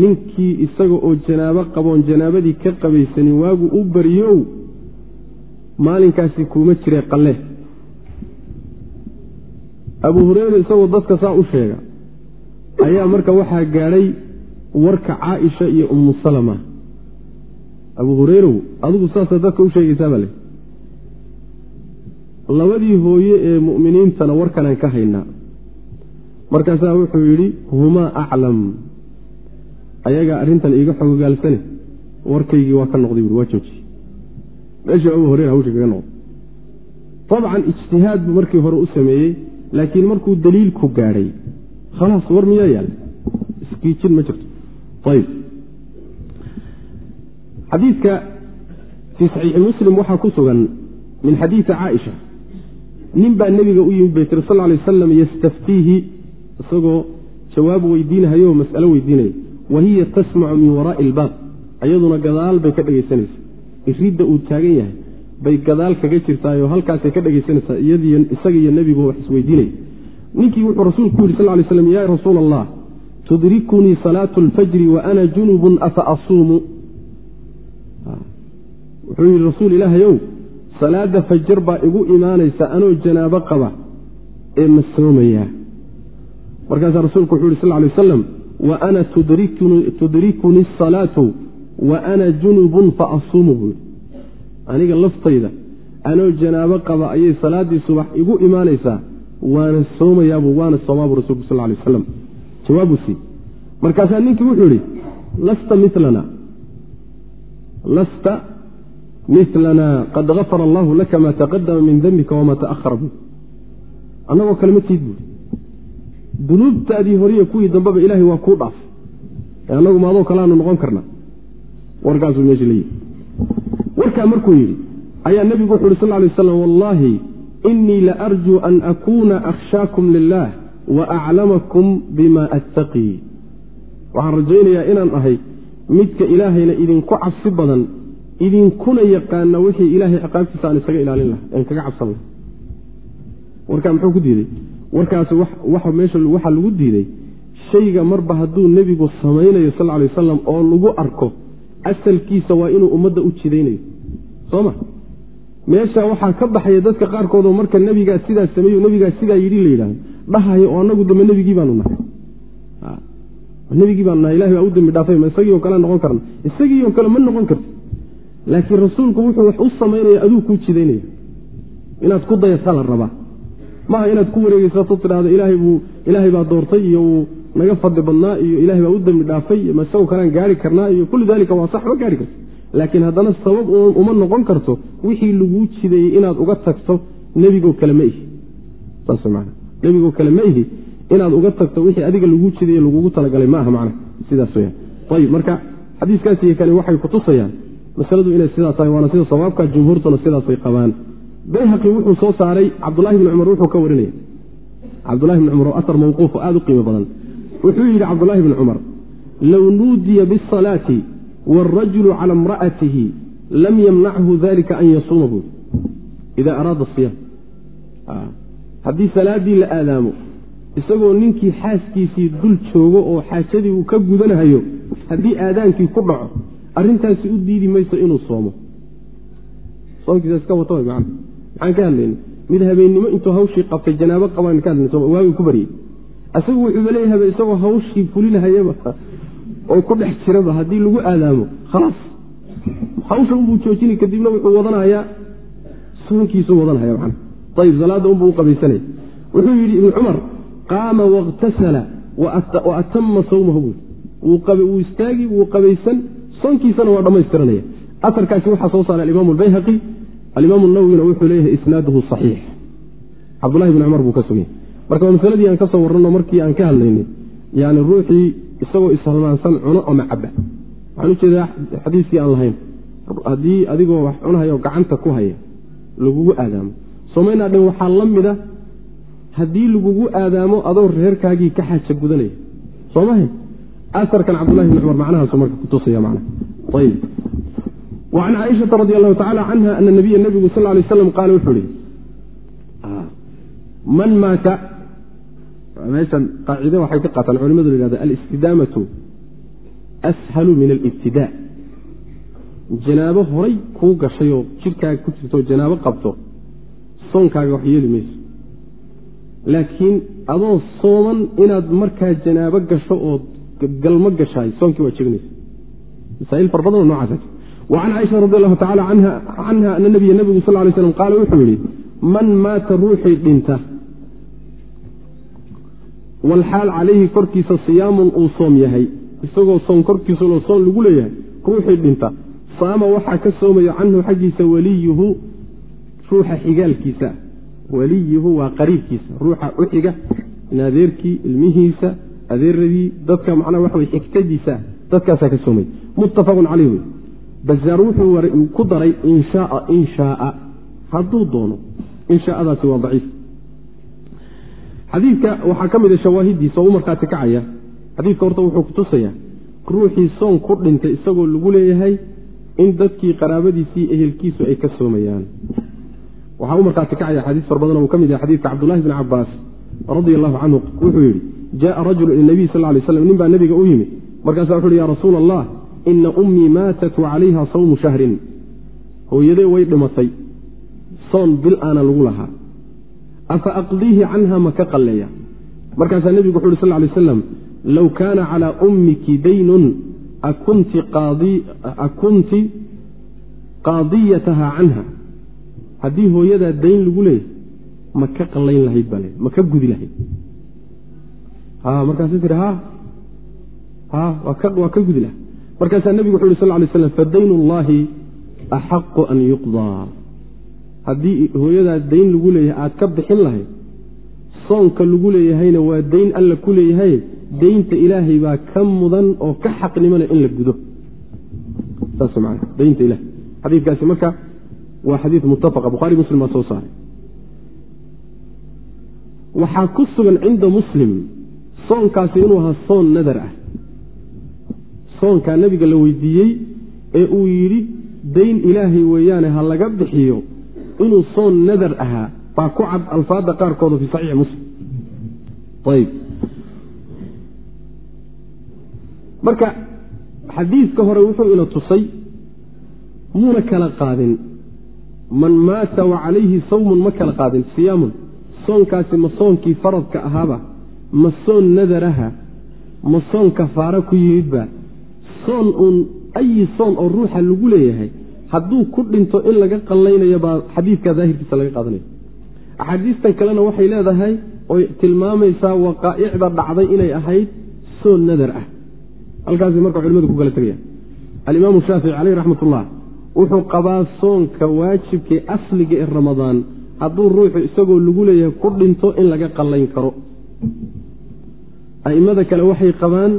ninkii isaga oo janaabo qaboon janaabadii ka qabaysanin waagu u baryow maalinkaasi kuuma jire qalle. Abuu hureyre isagoo dadka saa u sheega ayaa marka waxaa gaadhay warka caaisha iyo ummu salama abuu hureyrow adigu saasaa dadka u sheegaysaa baa le labadii hooye ee mu'miniintana warkanaan ka haynaa markaasaa wuxuu yidhi humaa aclam ayagaa arrintan iiga xogogaalsane warkaygii waa ka noqday buui waa joojiye meeshii abuu hureyra hawsha kaga noqday. Dabcan ijtihaad buu markii hore u sameeyey laakiin markuu daliilku gaadhay khalaas war miyaa yaal? Iskiijin ma jirto. Ayb xadiidka fii saxiixi muslim waxaa ku sugan min xadiidi caaisha. Nin baa nebiga u yimid bay tiri sal lay wasalam yastaftiihi isagoo jawaab weydiinahayo oo mas'alo weydiinaya wa hiya tasmacu min waraa'i ilbaab ayaduna gadaal bay ka dhegaysanaysa iridda uu taagan yahay bay gadaal kaga jirtaayoo halkaasay ka dhegaysanaysaa isaga iyo nebigu wax isweydiinaya ninkii wuxuu rasuulku yidhi sal lay slam yaa rasuula allah tudrikunii salaatu alfajri wa ana junubun afa asuumu wuxuu yidhi rasuul ilaahayow salaada fajar baa igu imaanaysa anoo janaabo qaba ee ma soomayaa markaasaa rasuulku wuxuu yidhi sal lay wasalam wa ana tudrikuni asalaatu wa ana junubun fa asuumu yidhi aniga laftayda anoo janaabo qaba ayay salaaddii subax igu imaanaysaa waana soomayaabu waana soomaabu rasulku sal lay wasalam jawaabu sii markaasaa ninkii wuxuu yidhi lasta milana lasta milana qad gafara allahu laka maa taqadama min dembika wamaa ta'ahara bu annagoo kale ma tiid buui dunuubtaadii horiye kuwii dambeba ilaahay waa kuu dhaaf. Ee annagu maadoo kaleaanu noqon karnaa warkaasuu meesha leeyihi warkaa markuu yidhi ayaa nebigu wuxu uhi sal lay waslam wallaahi inii la arjuu an akuuna akhshaakum lilah wa aclamakum bima attaqii waxaan rajaynayaa inaan ahay midka ilaahayna idinku cabsi badan idinkuna yaqaana wixii ilaahay ciqaabtiisa aan isaga ilaalin laha aan kaga cabsan warkaa muxuu ku diiday? Warkaas meesha waxaa lagu diiday shayga marba hadduu nebigu samaynayo sal lay wasalam oo lagu arko asalkiisa waa inuu ummadda u jidaynayo. Soo ma? Meesha waxaa ka baxaya dadka qaarkoodoo marka nebigaa sidaa sameeyo nebigaa sidaa yidhi la yidhahdo dhahayo oo annagu dambe nebigii baanu nahay. Nebigii baanu nahay ilahay baa u dambi dhaafay ma isagii oo kale noqon karna. Isagii oo kale ma noqon karti laakiin rasuulku wuxuu wax u samaynaya aduu kuu jidaynaya. Inaad ku dayataa la rabaa. Maaha inaad ku wareegeysato tidhahdo ilaahay buu ilaahay baa doortay iyo uu naga fadli badnaa iyo ilaahay baa u dembi dhaafay ma isagoo kalean gaari karnaa iyo kulli daalika waa sax ma gaari karto. Laakiin haddana sabab uma noqon karto wixii laguu jideeyey inaad uga tagto nebigoo kale ma ihi. Saas man nebigoo kale ma ihi inaad uga tagto wixii adiga lagu jiday lagugu talagalay ma aha macna. Sidaas weyaan ayib marka xadiiskaasiyo kale waxay kutusayaan masaladu inay sidaa tahay waana sida sawaabka jumhuurtuna sidaasay qabaan. Bayhaqi wuxuu soo saaray cabdulahi bni cumar wuxuu ka warinaya. Cabdulahi bni cumar oo asar mawquufo aada u qiimo badan. Wuxuu yidhi cabdulahi bni cumar low nuudiya bisalaati wاlrajulu cala imra'atihi lam yamnachu dalika an yasuuma buui ida araada siyaam. Haddii salaadii la aadaamo isagoo ninkii xaaskiisii dul joogo oo xaajadii uu ka gudanahayo haddii aadaankii ku dhaco arrintaasi u diidi mayso inuu soomo. Soonkiisa iska wato man maxaan ka hadlayna? Mid habeennimo intuu hawshii qabtay janaabo qabaan ka hadlayna waagi ku baryey isagu wuxuuba leeyahay isagoo hawshii fulinahayaba oo ku dhex jiraba haddii lagu aadaamo khalaas. Hawsha unbuu joojini kadibna wuxuu wadanhayaa soonkiisuu wadanhaya man ayib salaadda unbuu u qabaysanaya wuxuu yidhi ibnu cumar qaama wakhtasala wa atama sawmahu. Wuu istaagi wuu qabaysan soonkiisana waa dhammaystiranaya aarkaasi waxaa soo saaray alimaam albayhaqi. Alimaam nawwina wuxuu leeyahay isnaaduhu saxiix. Cabdulahi bn cumar buu ka suganya marka waa masaladii aan ka soo warranno markii aan ka hadlaynay yani ruuxii isagoo ishalmaansan cuno ama caba waxaan u xadiiskii aan lahayn. Haddii adigoo wax cunahayo gacanta ku haya lagugu aadaamo. Somaynaa dhan waxaa la mida haddii lagugu aadaamo adoo reerkaagii ka xaaja gudanaya. Soomaha aarkan cabdulahi bn cumar macnahaasu marka kutusaya man ayb wacan caaishaa radi allahu tacala canha ana nabiya nabigu sal lay slam qaala wuxuu ihi man maata meeshan qaacide waxay ka qaataan culimadu la yhahda alistidaamatu ashalu min alibtidaa. Janaabo horay kuu gashay oo jidhkaaga ku jirto janaabo qabto soonkaaga wax yeeli mayso. Laakiin adoo sooman inaad markaa janaabo gasho oo galmo gashaay soonkii waa jebinaysa masaail far badanoo noocaas wacan caaisha radi allahu tacala canha ana nabiya nabigu sal lay slam qaala wuxuu yidhi man maata ruuxii dhinta walxaal calayhi korkiisa siyaamun uu soom yahay isagoo soon korkiisuloo soon lagu leeyahay ruuxii dhinta saama waxaa ka soomaya canhu xaggiisa waliyuhu ruuxa xigaalkiisa. Waliyuhu waa qariibkiisa ruuxa u xiga adeerkii ilmihiisa adeeradii dadka macnaha waxa wey xigtadiisa dadkaasaa ka soomay. Muttafaqun caleyh wey bazaar wuxuu ku daray inshaaa inshaaa hadduu doono inshaadaasi waa daciif. Xadiidka waxaa ka mid a shawaahidiisa oo u markhaati xadiidka horta wuxuu kutusayaa ruuxii soon ku dhintay isagoo lagu leeyahay in dadkii qaraabadiisii ehelkiisu ay ka soomayaan. Waxaa u markhaati kacaya xadiis far badan uu ka mid yahay xadiidka cabdullahi bni cabaas radia allahu canhu wuxuu yidhi jaءa rajulu ila nabiy sal lay slam nin baa nebiga u yimi. Markaasa wuxu uhi ya rasuula allah ina ummii maatat wacalayha sawmu shahrin. Hooyadee way dhimatay soon bil aana lagu lahaa. Afa aqdiihi canha ma ka qalleeya? Markaasaa nebigu wuxu uhi sal lay aslam low kaana calaa ummiki daynun akunti qaadiyataha canha. Haddii hooyadaa dayn lagu leeyahy ma ka qallayn lahayd baa le ma ka gudi lahayd markaasay tii waa ka gudi laha markaasaa nebigu wuxu uhi sal lay slam fadayn ullaahi axaqu an yuqdaa haddii hooyadaa dayn lagu leeyahay aad ka bixin lahayd soonka lagu leeyahayna waa dayn alla ku leeyahay daynta ilaahay baa ka mudan oo ka xaqnimana in la gudo. Xadiikaasi marka waa xadii muttafaqa bukhari muslim baa soo saaray. Waxaa ku sugan cinda muslim soonkaasi inuu ahaa soon nadar ah. Soonkaa nebiga la weydiiyey ee uu yidhi dayn ilaahay weeyaane ha laga bixiyo inuu soon nadar ahaa. Baa ku cad alfaadda qaarkooda fii saxiixi muslim. Ayb marka xadiidka hore wuxuu ina tusay muuna kala qaadin. Man maata wa calayhi sawmun ma kala qaadin siyaamun. Soonkaasi ma soonkii faradka ahaaba ma soon nadaraha ma soon kafaaro ku yimidba soon uun ayi soon oo ruuxa lagu leeyahay hadduu ku dhinto in laga qallaynayo baa xadiidka daahirkiisa laga qaadanaya axaadiistan kalena waxay leedahay oy tilmaamaysaa waqaa'icda dhacday inay ahayd soon nadar ah. Halkaasi marka culimadu ku kala tegaya alimaamu shaafici caleyh raxmatullah wuxuu qabaa soonka waajibkae asliga ee ramadaan hadduu ruuxu isagoo lagu leeyahay ku dhinto in laga qallayn karo a'immada kale waxay qabaan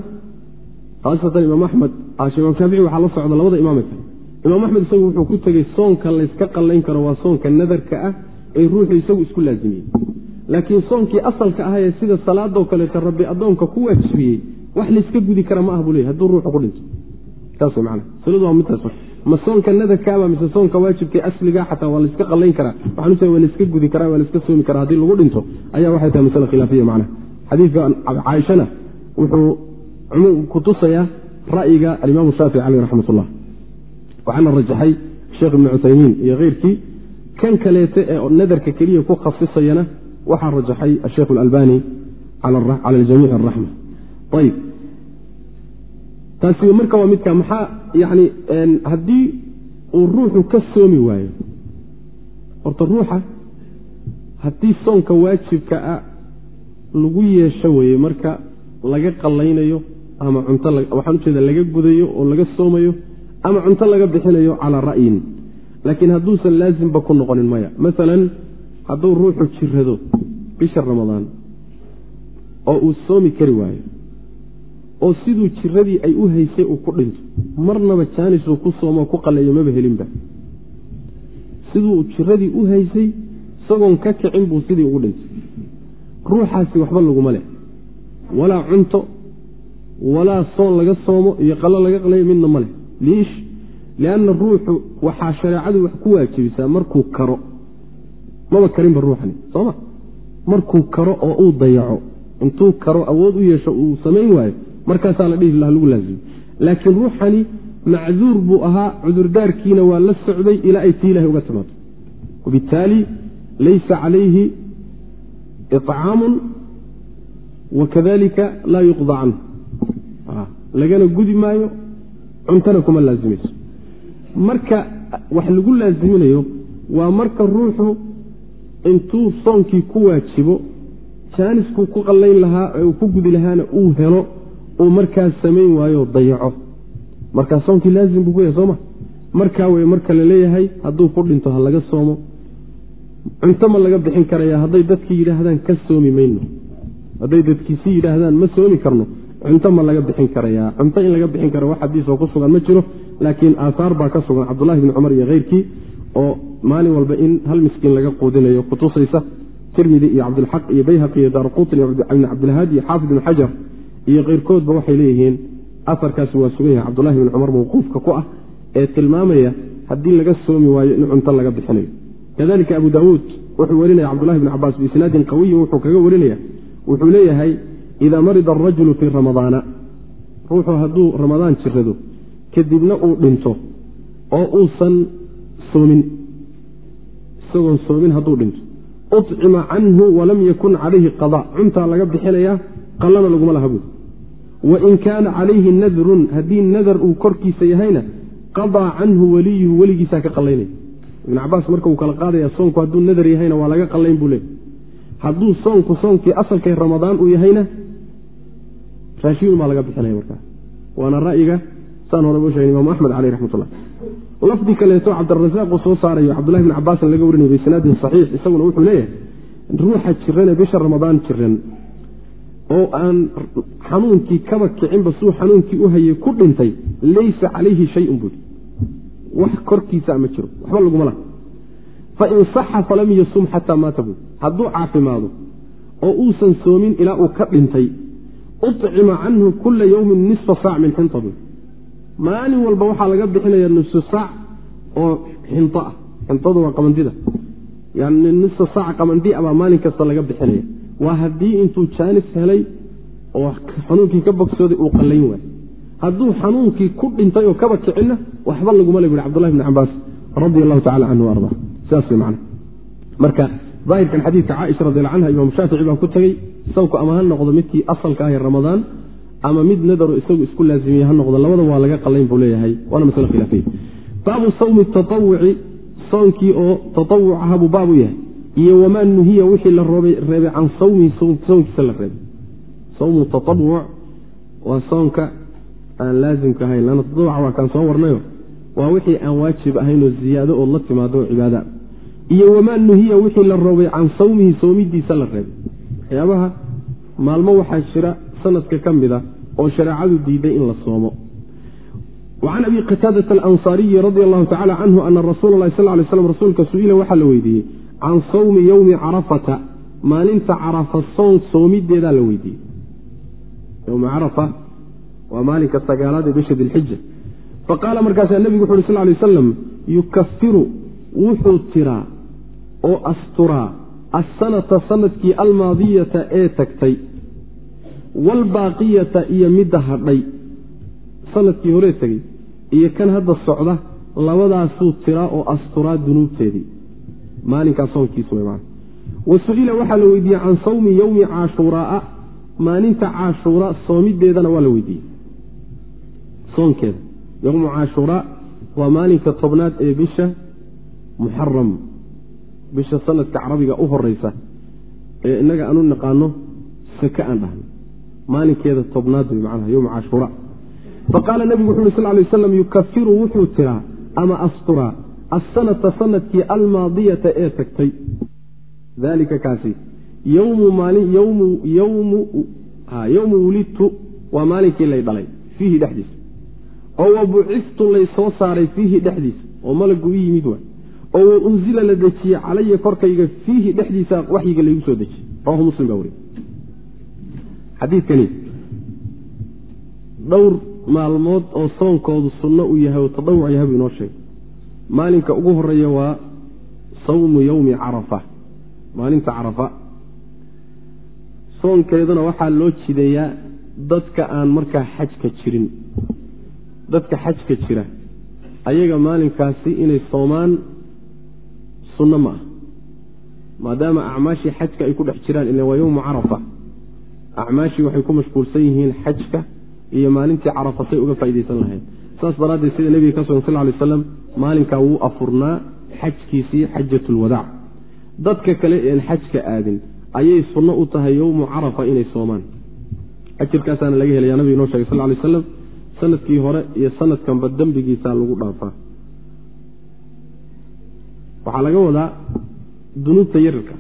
khaasatan imaam axmed imaam shaafici waxaa la socda labada imaame kale imaam axmed isagu wuxuu ku tegey soonka layska qallayn karo waa soonka nadarka ah ee ruuxu isagu isku laazimiyey. Laakiin soonkii asalka ah sida salaadoo kaleeta rabbi addoonka ku waajibiyey wax layska gudi kara ma ah buu leey haduu ruuxu ku dhinto. Saas man siladu waa midtaas ma soonka nadarkaaba mise soonka waajibka asliga xataa waa layska qallayn karaa waxaan waa layska gudi karaa waa layska soomi karaa haddii lagu dhinto ayaa waxay tahay masale khilaafiya macnaha xadiidka caaishana wuxuu kutusayaa ra'yiga alimaam shaafici caleyh raxmat ullah waxaana rajaxay sheekh ibnu cuthaymiin iyo keyrkii kan kaleete ee nadarka keliya ku khasisayana waxaa rajaxay asheikh alalbani cala jamiic araxma ayib. Taasi marka waa midka maxaa yani haddii uu ruuxu ka soomi waayo horta ruuxa haddii soonka waajibka a lagu yeesho weye marka laga qallaynayo ama cunto waxaan ujeeda laga gudayo oo laga soomayo ama cunto laga bixinayo calaa ra'yin. Laakiin hadduusan laasimba ku noqonin maya. Maalan hadduu ruuxu jirado bisha ramadaan oo uu soomi kari waayo oo siduu jiradii ay u haysay uu ku dhinto marnaba jaanisuu ku soomoo ku qaleeyo maba helinba. Siduu jiradii u haysay isagoon ka kicin buu sidii ugu dhintay ruuxaasi waxba laguma leh. Walaa cunto walaa soon laga soomo iyo qalo laga qalayo midna ma leh. Liish lianna ruuxu waxaa shareecadu wax ku waajibisaa markuu karo. Maba karinba ruuxani sooma? Markuu karo oo uu dayaco. Intuu karo awood u yeesho uu samayn waayo markaasaa la dhihi laha lagu laazimo laakiin ruuxani macduur buu ahaa cudurdaarkiina waa la socday ilaa ay tii ilahay uga timaado wabitaali laysa calayhi icaamun wakadalika laa yuqda canhu lagana gudi maayo cuntana kuma laazimayso marka wax lagu laaziminayo waa marka ruuxu intuu soonkii ku waajibo jaaniskuu ku qallayn lahaa ee uu ku gudi lahaana uu helo uu markaas samayn waayo dayaco markaa soonkii laazim buu ku yahay sooma markaa wey marka la leeyahay hadduu ku dhinto ha laga soomo cunto ma laga bixin karaya hadday dadkii yidhaahdaan ka soomi mayno. Hadday dadkiisi yidhaahdaan ma soomi karno. Cunto ma laga bixin karayaa. Cunto in laga bixin karo wax xadiisoo ku sugan ma jiro laakiin aahaar baa ka sugan cabdulahi bni cumar iyo keyrkii oo maalin walba in hal miskiin laga quudinayo. Kutusaysa tirmidi iyo cabdilxaq iyo bayhaqi iyo daarqutni ibn cabdilhaadi iyo xaafid ibn xajar iyo keyrkoodba waxay leeyihiin afarkaasi waa sugan yahay. Cabdulahi bni cumar mawquufka ku ah ee tilmaamaya haddii laga soomi waayo in cunto laga bixinayo kadalika abu daawuud wuxuu werinaya cabdulahi bni cabaas biisnaadin qawiyin wuxuu kaga warinaya wuxuu leeyahay idaa marida arajulu fii ramadaana ruuxu hadduu ramadaan jirado kadibna uu dhinto oo uusan soomin isagoon soomin hadduu dhinto. Ucima canhu walam yakun calayhi qada. Cuntaa laga bixinayaa qallana laguma laha buud wain kaana calayhi nadrun haddii nadar uu korkiisa yahayna qadaa canhu waliyuhu weligiisaa ka qallaynaya ibn cabaas marka uu kala qaadaya soonku hadduu nadar yahayna waa laga qallayn buu leey hadduu soonku soonkii asalkay ramadaan uu yahayna raashiin baa laga bixinaya markaa waana ra'yiga saan horeba usheegn imaam axmed caleyh raxmatullah lafdi kaleeto cabdirasaaq uu soo saarayo cabdullahi bn cabaasin laga warinay bisnaadin saxiix isaguna wuxuu leeyahay ruuxa jirane bisha ramadaan jiran oo aan xanuunkii kaba kicinba suu xanuunkii u hayay ku dhintay laysa calayhi shayun buui wax korkiisa ma jiro waxba laguma laha. Fain saxa falam yasum xataa maata buui hadduu caafimaado oo uusan soomin ilaa uu ka dhintay ucima canhu kula yowmin nisfa saac min xinta buui maalin walba waxaa laga bixinaya nisfu saac oo xinto ah. Xintadu waa qamandida. Yani nisfa saac qamandi a baa maalin kasta laga bixinaya. Waa haddii intuu jaanis helay oo xanuunkii ka bogsooday uu qallayn waay hadduu xanuunkii ku dhintay oo kaba kicinna waxba laguma le bui cbdullahi bni cabaas radi allahu tacala canhu arda. Sidaas wey man marka daahirkan xadiidka caaisha radialla canha imaam shaafici baa ku tegey sawku ama ha noqdo midkii asalka ah ee ramadaan ama mid nadaro isagu isku laazimiye ha noqdo labada waa laga qallayn buu leeyahay. Waana masle khilaafiya baabu sawmi taawuci soonkii oo taawuc aha buu baab u yahay. Iyo wamaa nuhiya wixii la reebay can sawmihi soonkiisa la reebay. Sawmu taawuc waa soonka aan laazimka ahayn lana taawuca waa kaan soo warnayo. Waa wixii aan waajib ahaynoo ziyaado ood la timaado cibaada. Iyo wamaa nuhiya wixii la roobay can sawmihi soomidiisa la reebay. Waxyaabaha maalmo waxaa jira sanadka ka mida oo shareecadu diiday in la soomo. Wacan abi qataadata alansaariyi radi allahu tacala canhu ana rasuula lahi sal lay slam rasuulka su'ila waxaa la weydiiyey can sawmi yowmi carafata maalinta carafa soon soomideedaa la weydiiyey waa maalinka sagaalaad ee bisha dilxija. Faqaala markaasaa nebigu wuxu uhi sal lay wasalam yukafiru wuxuu tiraa oo asturaa assanata sannadkii almaadiyata ee tagtay waalbaaqiyata iyo midda hadhay sannadkii horee tegey iyo kan hadda socda labadaasuu tiraa oo asturaa dunuubteedii. Maalinkaa soonkiisu w wa su'ila waxaa la weydiiyey can sawmi yowmi caashuuraaa maalinta caashuura soomideedana waa la weydiiyey soonkeeda yowmu caashuuraa waa maalinka tobnaad ee bisha muxaram bisha sanadka carabiga u horeysa ee innaga aanu naqaano sake aan dhahno maalinkeeda tobnaad wey macnaha yowma caashuura faqaala nebigu wuxu uhi sal lay waslam yukafiru wuxuu tiraa ama asturaa assanata sannadkii almaadiyata ee tagtay. Dalika kaasi yowmu yowmu yowmu yowmu wulidtu waa maalinkii lay dhalay fiihi dhexdiisa oo wa bucistu lay soo saaray fiihi dhexdiisa oo malagu i yimid waay. oo wa unzila la dejiyey calaya korkayga fiihi dhexdiisa waxyiga laygu soo dejiyey. Rawahu muslim baa weriy xadiidkani dhowr maalmood oo soonkoodu sunno u yahay oo tadawuc yahay buu inoo sheegay. Maalinka ugu horreeya waa sawmu yowmi carafa. Maalinta carafa. Soonkeeduna waxaa loo jideeyaa dadka aan markaa xajka jirin dadka xajka jira. Ayaga maalinkaasi inay soomaan sunno ma ah maadaama acmaashii xajka ay ku dhex jiraan ila waa yowmu carafa. Acmaashii waxay ku mashquulsan yihiin xajka iyo maalintii carafa say uga faaidaysan lahayd. Saas daraaddeed sida nebiga ka sugan sal lay aslam maalinkaa wuu afurnaa xajkiisii xajat lwadaac dadka kale een xajka aadin ayay sunno u tahay yowmu carafa inay soomaan. Ajirkaasaana laga helaya nabiga inoo shegay sal lay aslam sannadkii hore iyo sanadkanba dembigiisaa lagu dhaafaa. Waxaa laga wadaa dunuubta yarirka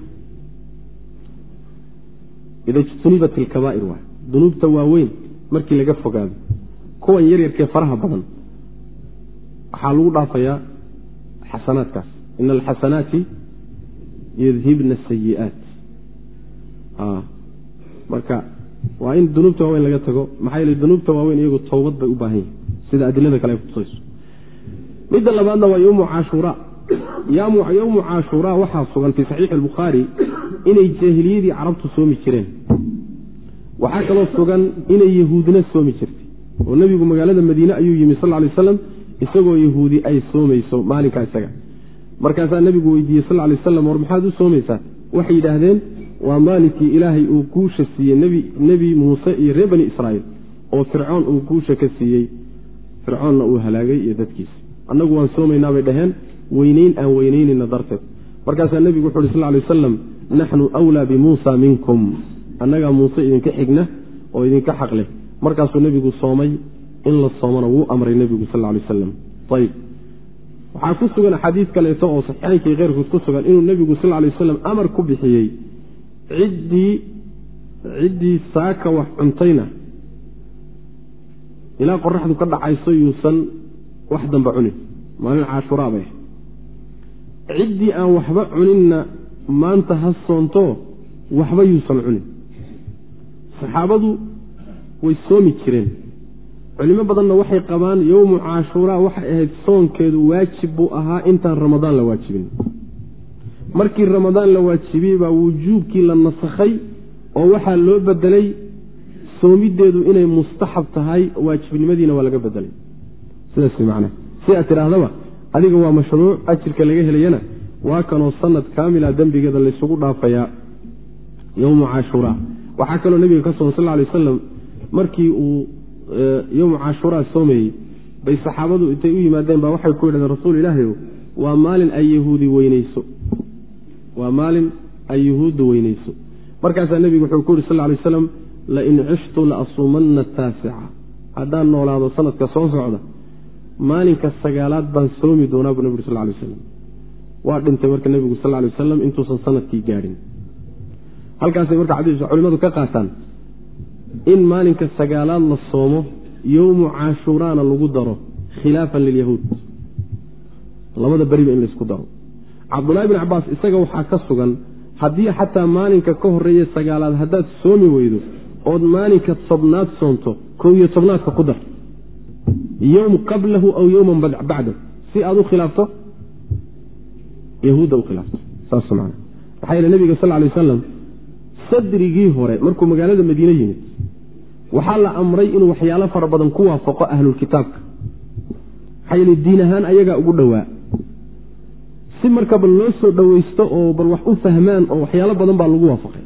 ida jtunibat ilkabaa'ir waa dunuubta waaweyn markii laga fogaado. Kuwan yaryarkee faraha badan waxaa lagu dhaafayaa xasanaadkaas. Ina alxasanaati yudhibna asayi'aat marka waa in dunuubta waaweyn laga tago. Maxaa yeele dunuubta waaweyn iyagu towbad bay u baahan yihiin sida adilada kale ay kutusayso midda labaadna waa yowmu caashuura. Yowmu caashuura waxaa sugan fii saxiixi albukhaari inay jaahiliyadii carabtu soomi jireen. Waxaa kaloo sugan inay yahuudna soomi jirtay. Oo nebigu magaalada madiine ayuu yimi sal lay aslam isagoo yahuudi ay soomayso maalinkaa isaga. Markaasaa nebigu weydiiyey sal lay aslam war maxaad u soomaysaa? Waxay yidhaahdeen waa maalinkii ilaahay uu guusha siiyey nebi muuse iyo reer bani israa'iil oo fircoon uu guusha ka siiyey. Fircoonna uu halaagay iyo dadkiisa. Annagu waan soomaynaa bay dhaheen weyneyn aan weyneynayna darteed. Markaasaa nebigu wuxu uhi sal lay wasalam naxnu wlaa bimuusa minkum. Annagaa muuse idinka xigna oo idinka xaq leh. Markaasuu nebigu soomay in la soomana wuu amray nebigu sal lay wasalam ayb waxaa ku sugan axaadiis kaleeto oo saxiixaynkii keyrkood ku sugan inuu nebigu sal lay wasalam amar ku bixiyey ciddii ciddii saaka wax cuntayna. Ilaa qoraxdu ka dhacayso yuusan wax damba cunin. Maalin caashuraa bay. Ciddii aan waxba cuninna maanta ha soonto waxba yuusan cunin. Saxaabadu way soomi jireen. Culimo badanna waxay qabaan yowmu caashuuraa waxay ahayd soonkeedu waajib buu ahaa intaan ramadaan la waajibin markii ramadaan la waajibiyey baa wujuubkii la nasakhay oo waxaa loo bedelay soomideedu inay mustaxab tahay waajibnimadiina waa laga bedelay. Sidaas man si aad tidhaahdaba adiga waa mashruuc ajirka laga helayana waa kanoo sanad kaamila dembigeeda laysugu dhaafayaa yowmu caashuuraa waxaa kaloo nebiga ka sugan sal lay wasalam markii uu yowmu caashuuraa soomayey bay saxaabadu intay u yimaadeen baa waxay ku yidhahdeen rasuul ilaahayow waa maalin ay yahuudi weyneyso waa maalin ay yuhuudda weyneyso. Markaasaa nebigu wuxuu ku yidhi sal lay waslam lain cishtu la asuumanna taasica. Haddaan noolaado sanadka soo socda maalinka sagaalaad baan soomi doonaa buu nebigu sal lay waslam waa dhintay marka nebigu sal lay wasalam intuusan sannadkii gaadhin halkaasay marka culimadu ka qaataan in maalinka sagaalaad la soomo yowmu caashuuraana lagu daro khilaafan lilyahuud labada beriba in laysku daro cabdulahi bn cabaas isaga waxaa ka sugan haddii xataa maalinka ka horreeya sagaalaad haddaad soomi weydo ood maalinka tobnaad soonto kow iyo tobnaadka ku dar. Yowm qablahu aw yowman bacdahu si aad u khilaafto yahuudda u khilaafto. Saas man maxaa yeele nebiga sal lay wasalam sadrigii hore markuu magaalada madiine yimid waxaa la amray inuu waxyaalo fara badan ku waafaqo ahlulkitaabka maxaa yeele diin ahaan ayagaa ugu dhowaa si marka bal loo soo dhowaysto oo bal wax u fahmaan oo waxyaalo badan baa lagu waafaqay.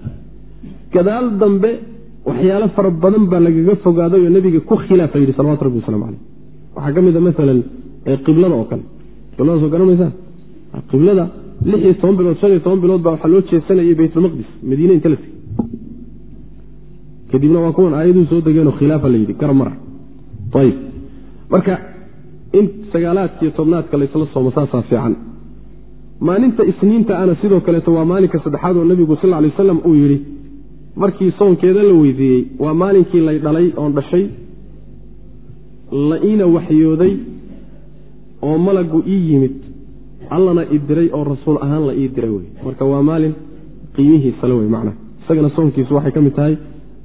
Gadaal dambe waxyaalo fara badan baa lagaga fogaaday oo nebiga ku khilaafa yidhi salawatu rabbi waslamu caleyh waxaa ka mid a maalan qiblada oo kale. Qiblada soo garanaysaa qiblada lix iyo toban bilood shan iyo toban bilood baa waxaa loo jeesanayay baytulmaqdis madiine inta la tegey kadibna waa kuwan aayaduhu soo degeenoo khilaafa la yidhi garab mara ayib marka in sagaalaadka iyo tobnaadka laysla soomo saasaa fiican maalinta isniinta ana sidoo kaleeto waa maalinka saddexaad oo nebigu sal ly wasalam uu yidhi markii soonkeeda la weydiiyey waa maalinkii lay dhalay oon dhashay? La iina waxyooday oo malagu ii yimid allana i diray oo rasuul ahaan la ii diray wey marka waa maalin qiimihiisale wey macnaha isagana soonkiisu waxay ka mid tahay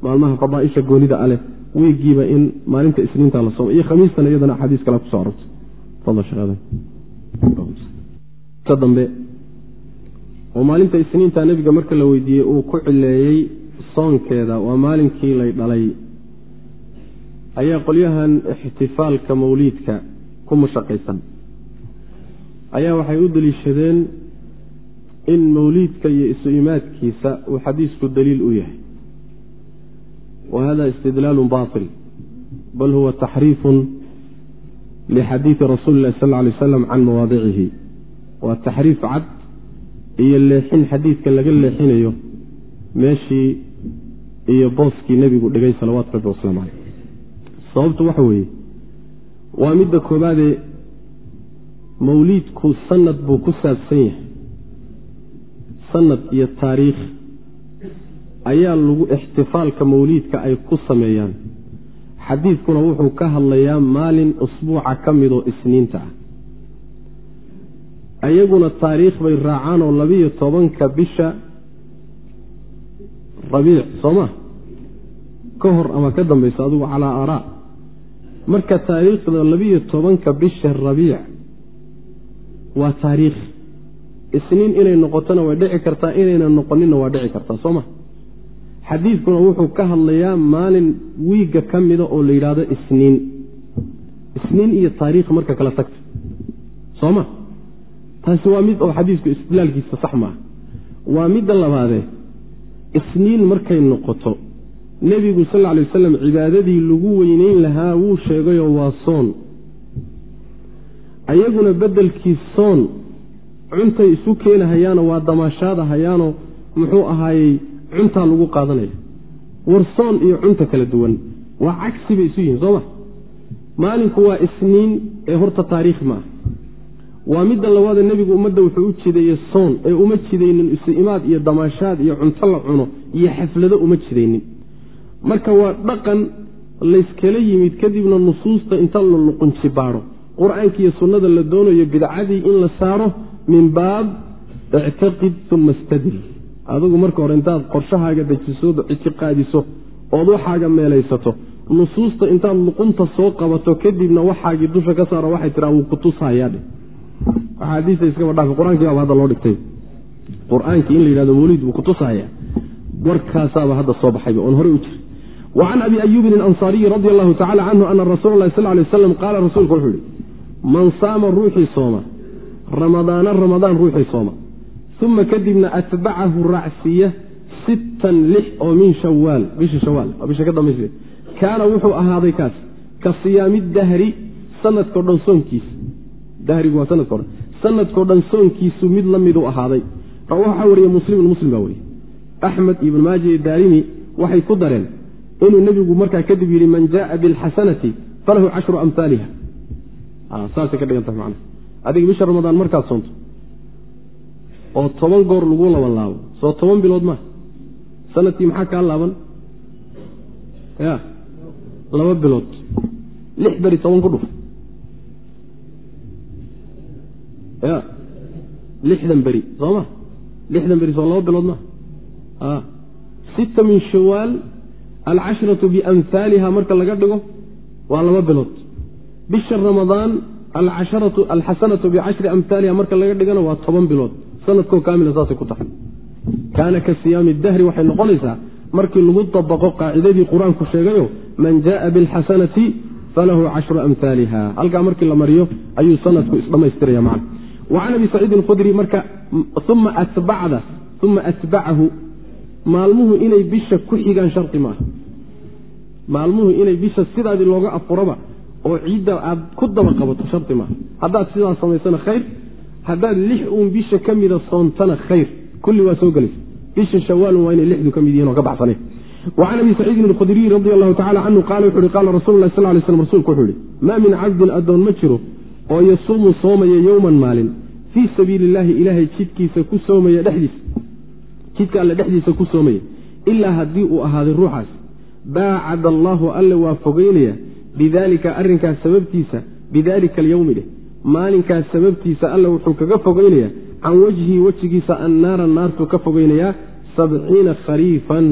maalmaha fadaaisha goonida aleh weegiiba in maalinta isniinta la sooma iyo khamiistana iyadana axaadiis kale kuso arortay dambe oo maalinta isniinta nebiga marka la weydiiyey uu ku cileeyey soonkeeda waa maalinkii lay dhalay. Ayaa qolyahan ixtifaalka mawliidka ku mashaqaysan ayaa waxay u deliishadeen in mawliidka iyo isu imaadkiisa uu xadiisku daliil u yahay. Wa hada istidlaalu bail bal huwa taxriifun lixadiidi rasuuli illahi sal lay aslam can mawaadicihi waa taxriif cad iyo leexin xadiidka laga leexinayo meeshii iyo booskii nebigu dhigay salawaatu rabbi wasalaamu caleyh sababtu waxa weeye waa midda koobaadee mawliidku sanad buu ku saabsan yahay. Sanad iyo taariikh ayaa lagu ixtifaalka mawliidka ay ku sameeyaan. Xadiidkuna wuxuu ka hadlayaa maalin usbuuca ka midoo isniinta ah ayaguna taariikh bay raacaan oo labiyo tobanka bisha rabiic soo ma? Ka hor ama ka dambayso adigu calaa aaraa marka taariikhda labiyo tobanka bisha rabiic waa taariikh. Isniin inay noqotona way dhici kartaa inayna noqoninna waa dhici kartaa soo ma? Xadiidkuna wuxuu ka hadlayaa maalin wiigga ka mida oo la yidhaahdo isniin. Isniin iyo taariikh marka kala tagta soo ma taasi waa mid oo xadiisku istidlaalkiisa sax maaha. Waa midda labaadee isniin markay noqoto nebigu sal alay wasalam cibaadadii lagu weyneyn lahaa wuu sheegayoo waa soon. Ayaguna beddelkii soon cuntay isu keenahayaano waa damaashaadahayaanoo muxuu ahaayey cuntaa lagu qaadanaya. War soon iyo cunta kala duwan. Waa cagsi bay isu yihiin soo ma? Maalinku waa isniin ee horta taariikh maaha waa midda labaada nebigu ummadda wuxuu u jideeye soon ee uma jidaynin isu imaad iyo damaashaad iyo cunto la cuno iyo xaflado uma jidaynin. Marka waa dhaqan layskala yimid kadibna nusuusta inta la luqunji baadho qur'aanka iyo sunnada la doonayo bidcadii in la saaro min baab ictaqid uma istadil. Adigu marka hore intaad qorshahaaga dejiso ictiqaadiso ood waxaaga meelaysato nusuusta intaad luqunta soo qabato kadibna waxaagii dusha ka saaro waxay tiraa wuu kutusahayaadhe axaadiista iskaba dhaafa qur'aankii baaba hadda loo dhigtay. Qur'aankii in la yidhahdo mawliid buu kutusahaya warkaasaaba hadda soo baxayba oon horey u jira wa can abi ayuubin alansaariyi radi allahu tacala canhu ana rasuula lahi sal lay waslam qaala rasuulku wuxuu yihi man saama ruuxii sooma ramadaana ramadaan ruuxii sooma uma kadibna atbacahu raacsiiya sittan lix oo min shawaal bisha shawaal waa bisha ka dambayse kaana wuxuu ahaaday kaas ka siyaami dahri sanadkao dhan soonkiisa dahrigu waa sanadko dhan sanadkao dhan soonkiisu mid la miduu ahaaday waxaa wariye muslimun muslim baa wariye axmed ibn maaja daarimi waxay ku dareen inuu nebigu markaa kadib yidhi man jaaa bilxasanati falahu cashru amhaaliha saasay ka dhigan tahay macna adiga bisha ramadaan markaad soonto oo toban goor lagu laban laabo soo toban bilood maa sannadkii maxaa kaa laaban ya laba bilood lix beri toban ku dhuf lixdan beri soo ma lixdan beri soo laba bilood ma a sita min shawaal alcashratu biamhaaliha marka laga dhigo waa laba bilood. Bisha ramadaan alxasanatu bicashri amhaaliha marka laga dhigana waa toban bilood. Sanadkoo kaamila saasay ku tahay. Kaana ka siyaami dahri waxay noqonaysaa markii lagu dabaqo qaacidadii qur'aanku sheegayo man jaءa biاlxasanati falahu cashru amhaaliha halkaa markii la mariyo ayuu sanadku isdhamaystiraya man wacan abi saciidin khudri marka uma atbacahu maalmuhu inay bisha ku xigaan shardi maaha maalmuhu inay bisha sidaadii looga afuraba oo ciidda aad ku daba qabato shardi maaha haddaad sidaas samaysana khayr haddaad lix uun bisha ka mida soontana khayr kulli waa soo gelaysa bisha shawaalun waa inay lixdu ka mid yihiin oo ka baxsanayn wacan abi saciidin alkhudriyi radi allahu tacala canhu qaala wuxu uhi qaala rasulu lah lay slam rsulku wuxuu ihi maa min cabdin addoon ma jiro oo yasuumu soomaya yowman maalin fii sabiili illaahi ilaahay jidkiisa ku soomaya dhexdiisa jidka alle dhexdiisa ku soomaya ilaa haddii uu ahaaday ruuxaas. Baacad allaahu alle waa fogeynaya bidaalika arrinkaas sababtiisa bidaalika alyowmi dheh. Maalinkaas sababtiisa alle wuxuu kaga fogeynayaa can wajhii wejigiisa annaara naartuu ka fogeynayaa sabciina khariifan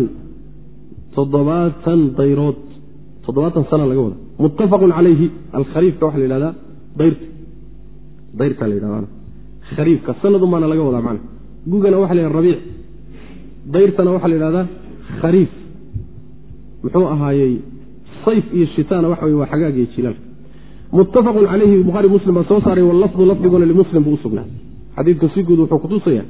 toddobaatan dayrood toddobaatan sana laga wada. Muttafaqun calayhi alkhariifka waxaa la yidhahdaa dayrta dayrtaa la yidhahda khariifka sanadun baana laga wadaa macna gugana waxa la rabiic. Dayrtana waxaa la yidhahdaa khariif. Muxuu ahaayey sayf iyo shitaana waxa wey waa xagaag iyo jilaalka muttafaqun calayhi buhari muslim baa soo saaray wallafdu lafdiguna limuslim buu u sugnaa. Xadiidka si guud wuxuu kutusayaa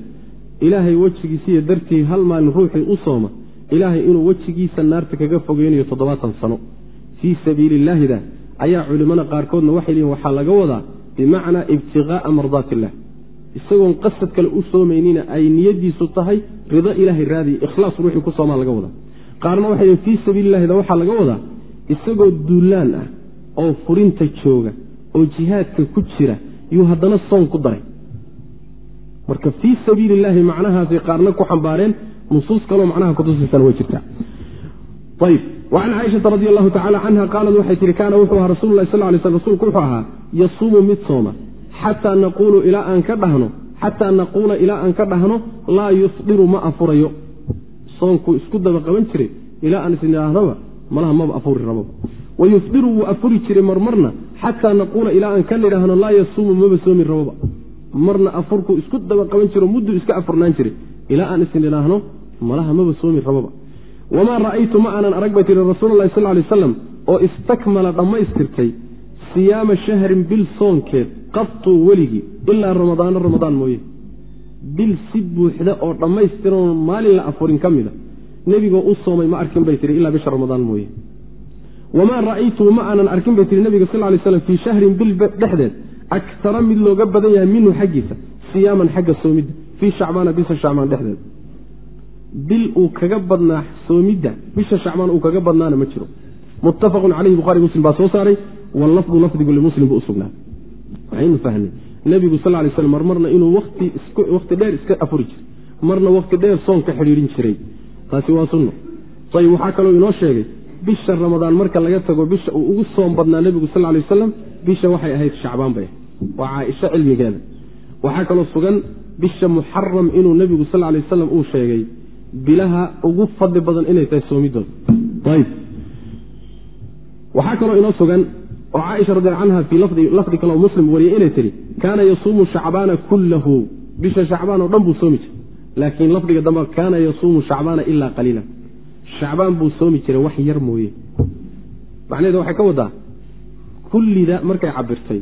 ilaahay wejigiisiiyo dartii hal maalin ruuxii u sooma ilaahay inuu wejigiisa naarta kaga fogeynayo toddobaatan sano. Fii sabiili illaahida ayaa culimmada qaarkoodna waxay leeyiin waxaa laga wadaa bimacnaa ibtiqaa'a mardaati illah isagoon qasad kale u soomaynina ay niyadiisu tahay rido ilaahay raadiya ikhlaas ruuxii ku soomaa laga wadaa. Qaarna waxay leeyiin fii sabiilillahida waxaa laga wadaa isagoo duulaan ah oo furinta jooga oo jihaadka ku jira yuu haddana soon ku daray. Marka fii sabiili illaahi macnahaasay qaarna ku xambaareen nusuus kaloo macnaha kutusisan way jirtaa ayb wacan caaishata radi allahu tacala canha qaalat waxay tihi kaana wuxuu ahaa rasulu lah sal lay sl rsulku wuxuu ahaa yasuumu mid sooma xataa naquulu ilaa aan ka dhahno xataa naquula ilaa aan ka dhahno laa yufdiru ma afurayo soonku isku daba qaban jiray ilaa aan isnidhaahdaba malaha maba afuri rababa wayufdiru wuu afuri jiray marmarna xataa naquula ilaa aan ka nidhaahno laa yasuumu maba soomi rababa marna afurku isku daba qaban jiro mudduu iska afurnaan jiray ilaa aan isnidhaahno malaha maba soomi rababa wamaa ra'aytu ma aanan arag bay tihi rasuulalahi sal lay aslam oo istakmala dhammaystirtay siyaama shahrin bil soonkeed qaftuu weligii ilaa ramadaana ramadaan mooye bil si buuxda oo dhammaystiran maalin la afurin ka mida nebigoo u soomay ma arkin bay tihi ilaa bisha ramadaan mooye wamaa ra'aytuu ma aanan arkin bay tihi nebiga sal lay slam fii shahrin bil dhexdeed aktara mid looga badan yahay minhu xaggiisa siyaaman xagga soomidda fii shacbaana bisha shacbaan dhexdeed bil uu kaga badnaa soomidda bisha shacbaan uu kaga badnaana ma jiro. Muttafaqun caleyhi buhari muslim baa soo saaray wallafdu lafdigu limuslim buu usugnaa waxaynu fahnay nebigu sal lay slam marmarna inuu wati dheer iska afuri jiray. Marna wakti dheer soonka xidhiirin jiray. Taasi waa sunno ayb waxaa kaloo inoo sheegay bisha ramadaan marka laga tago bisha uu ugu soom badnaa nebigu sal lay wasalam bisha waxay ahayd shacbaan bay waa caaisho cilmigeeda. Waxaa kaloo sugan bisha muxaram inuu nebigu sal lay wasalam uu sheegay bilaha ugu fadli badan inay tahay soomidooda. Waxaa kaloo inoo sugan oo caaisha radi canha fii lafdi kaleo muslim wariyey inay tihi kaana yasuumu shacbaana kullahu. Bisha shacbaan oo dhan buu soomi jiray laakiin lafdiga dambe kaana yasuumu shacbaana ilaa qaliila shacbaan buu soomi jiray wax yar mooye. Macnaheeda waxay ka wadaa kullida markay cabirtay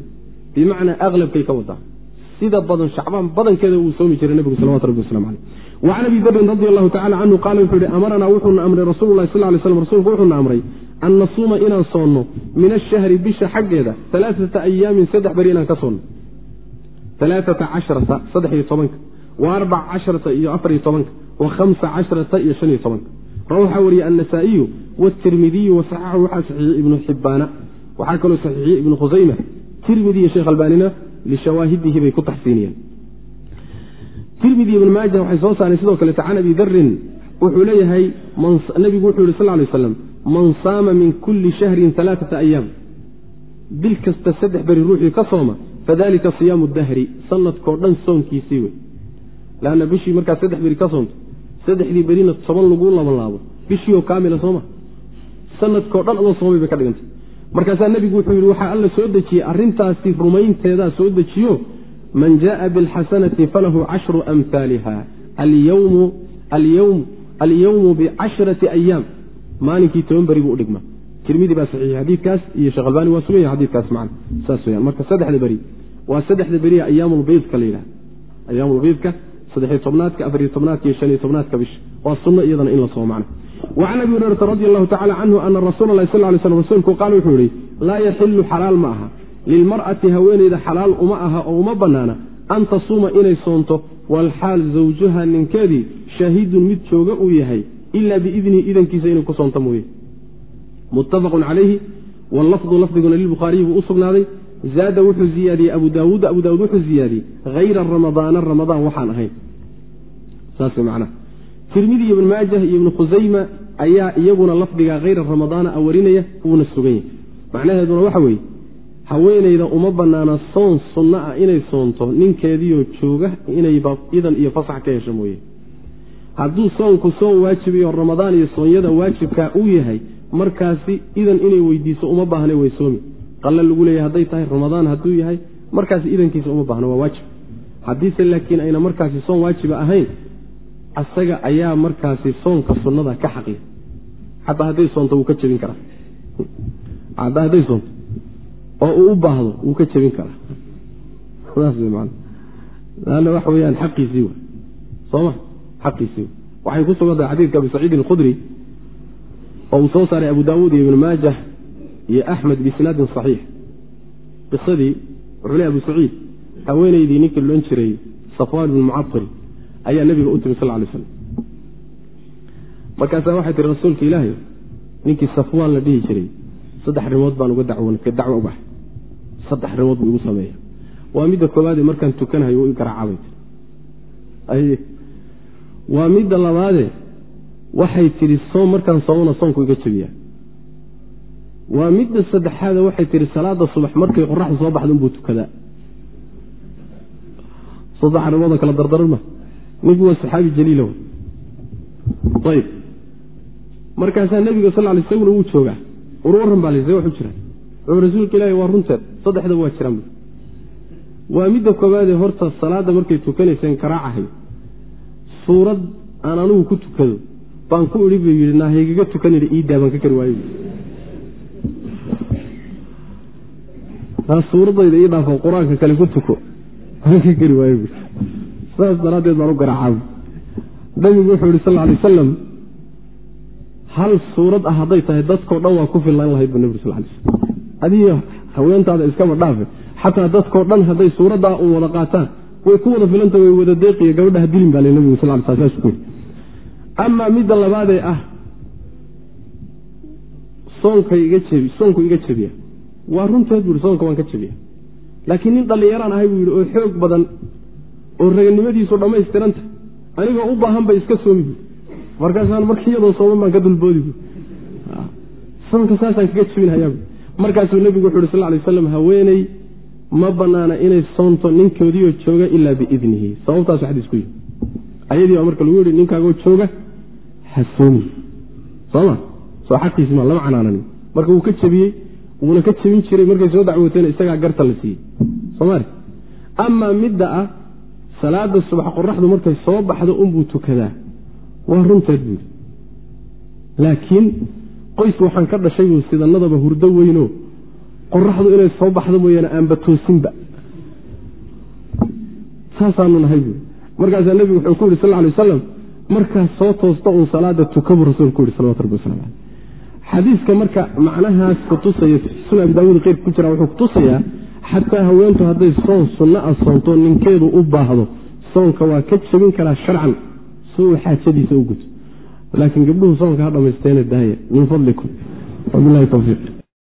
bimacnaa aklabkay ka wadaa sida badan shacbaan badankeeda wuu soomi jiray nebigu salawatu rabbi waslamu caleyh wacan abi darin radi allahu tacala canhu qaala wuxuu yihi amaranaa wuxuuna amray rasulu lahi sal lay slam rasuulku wuxuuna amray an nasuuma inaan soonno min ashahri bisha xaggeeda alaaata ayaamin saddex beri inaan ka soonno alaaata cashrata saddex iyo tobanka wa arbac cashrata iyo afar iyo tobanka wa hamsa cashrata iyo shan iyo tobanka rawa waxaa wariyey annasaa'iyu wtirmidiyu wasaxaxu waxaa saxiixiyey ibnu xibaana waxaa kaloo saxiixiyey ibnu khusayma tirmidi iyo sheekh albaanina lishawaahidihi bay ku taxsiiniyeen tirmidi ibn maaja waxay soo saareen sidoo kalete can abi darin wuxuu leeyahay nebigu wuxuu yihi sal lay aslam man saama min kulli shahrin alaaata ayaam bil kasta saddex beri ruuxii ka sooma fadalika siyaamu dahri sanadkoo dhan soonkiisii wey. Lanna bishii markaad saddex beri ka soonto saddexdii berina toban laguu labanlaabo bishiioo kaamila sooma. Sanadkoo dhan adoo soomay bay ka dhigantay. Markaasaa nebigu wuxuu yidhi waxaa alla soo dejiyey arrintaasi rumaynteedaa soo dejiyo man jaءa biاlxasanati falahu cashru amhaaliha alyawmu bicashrati ayaam maalinkii toban beri buu udhigma tirmidi baa saxiixi xadiidkaas iyo sheekh albani waa sugan yahay xadiidkaas macna saas weyaan marka saddexda beri waa saddexda beriya ayaamulbiidka la yidhaha ayaamulbiidka saddexiyo tobnaadka afariyo tobnaadka iyo shaniyo tobnaadka bisha waa sunno iyadana in la soo macna wacan abi hurayrata radi allahu tacala canhu ana rasuula lahi sal ly slm rasuulku qaala wuxuu yihi laa yaxilu xalaal ma aha lilmar'ati haweeneyda xalaal uma aha oo uma bannaana an tasuuma inay soonto walxaal zawjuha ninkeedii shaahidun mid jooga uu yahay ilaa biidnihi idankiisa inay ku soonto mooye muttafaqun calayhi wallafdu lafdiguna lilbukhaariyi buu u sugnaaday zaada wuxuu ziyaadiyey abu daawuud abu daawuud wuxuu ziyaadiyey hayra ramadaana ramadaan waxaan ahayn saas macnaha tirmidi ibn maajah iyo ibnu khusayma ayaa iyaguna lafdiga hayra ramadaana a warinaya sugan yahay macnaheeduna waxa weeye haweenayda uma bannaana soon sunno ah inay soonto ninkeediioo jooga inayba idan iyo fasax ka hesho mooye. Hadduu soonku soon waajibayo ramadaan iyo soonyada waajibkaa uu yahay markaasi idan inay weydiiso uma baahna way soomi. Qalle lagu leeyahy hadday tahay ramadaan hadduu yahay markaasi idankiisa uma baahno waa waajib. Haddiise laakiin ayna markaasi soon waajiba ahayn asaga ayaa markaasi soonka sunnada ka xaqiya xataa hadday soonto wuu ka jebin karaa. Xataa hadday soonto oo uu u baahdo wuu ka jebin karaa waxa weeyaan xaqiisii wa sooma xaqiisii waxay ku sugan tahay xadiidka abi saciidin alkhudri oo uu soo saaray abu daawuud iyo ibnu maajah iyo axmed biisnaadin saxiix. Qisadii wuxuu ley abu saciid haweenaydii ninkii loon jiray safwaan ibnu mucafir ayaa nebiga u timi sal lay slam markaasaa waxay tihi rasuulka ilaahay ninkii safwaan la dhihi jiray saddex arrimood baan uga dacwo u baxay saddex arrimood buu igu sameeya waa midda koowaadee markaan tukanahay u garaacabay. Waa midda labaade waxay tidhi soom markaan soomana soonku iga jebiyaa waa midda saddexaade waxay tidhi salaada subax markay qoraxdu soo baxda unbuu tukadaa. Saddex arrimoodoo kala dardaran ma. Ninku waa saxaabi jaliila ayb markaasaa nebiga sal lay isaguna wuu joogaa. War warran baa laysa waxu jiraan wuxuu rasuulka ilaahi waa runteed saddexdaba waa jiraan bu waa midda koowaadee horta salaadda markay tukanayseen karaacahay suurad aan anugu ku tukado baan ku idhi buu yidhi naahaygaga tukanina iidaa baan ka kari waayo. Suuradayda ii dhaafo qur'aanka kale ku tuko baan ka kari waayo saas daraaddeed baan u garaacaa nabigu wuxuu yihi sal lla alay wasalam hal suurad ah hadday tahay dadkao dhan waa ku fillan lahayd bu nabig sal lay slam adiyo haweentaada iskaba dhaafe xataa dadkao dhan hadday suuraddaa un wada qaataan way ku wada filanta way wada deeqiyo gabadhaha dilin baa le nabigu sal l saas ku yiri amaa midda labaadee ah soonku iga jebiya. Waa runteed bu ihi soonka waan ka jebiya. Laakiin nin dhallinyaraan ahay buu yidhi oo xoog badan oo raganimadiisu dhammaystiranta anigoo u baahan bay iska soomi bu markaasaan markii iyadoo sooman baan ka dulboodi bu soonka saasaan kaga jebinhayaa markaasuu nebigu wuxu uhi sal lay waslam haweeney ma banaana inay soonto ninkoodiioo jooga ilaa biidnihi. Sababtaasu xadiisku yii ayadii baa marka lagu yihi ninkaagoo jooga ha soomi soma soo xaqiisi ma lama canaananin. Marka wuu ka jebiyey wuuna ka jebin jiray markay soo dacwooteen isagaa garta la siiyey. Somaali amaa midda ah salaada subax qoraxdu markay soo baxdo unbuu tukadaa. Waa runteed buuri laakiin qoys waxaan ka dhashay buu sidanadaba hurdo weyno. Qoraxdu inay soo baxdo mooyaane aanba toosinba saasaanu nahay buuri markaasaa nebigu wuxuu ku yidhi sal ly wasalam markaas soo toosta uun salaada tuka buu rasulku ku yihi salawatu rabbi waslamu caleyh xadiiska marka macnahaas kutusaya sunan abi daawuud keyrka ku jira wuxuu kutusayaa xataa haweentu hadday soon sunno a soonto ninkeedu u baahdo soonka waa ka jebin karaa sharcan. Si uu xaajadiisa u guto laakiin gabdhuhu soonka ha dhamaysteena daaya min fadlikum. Wabilahi towfiiq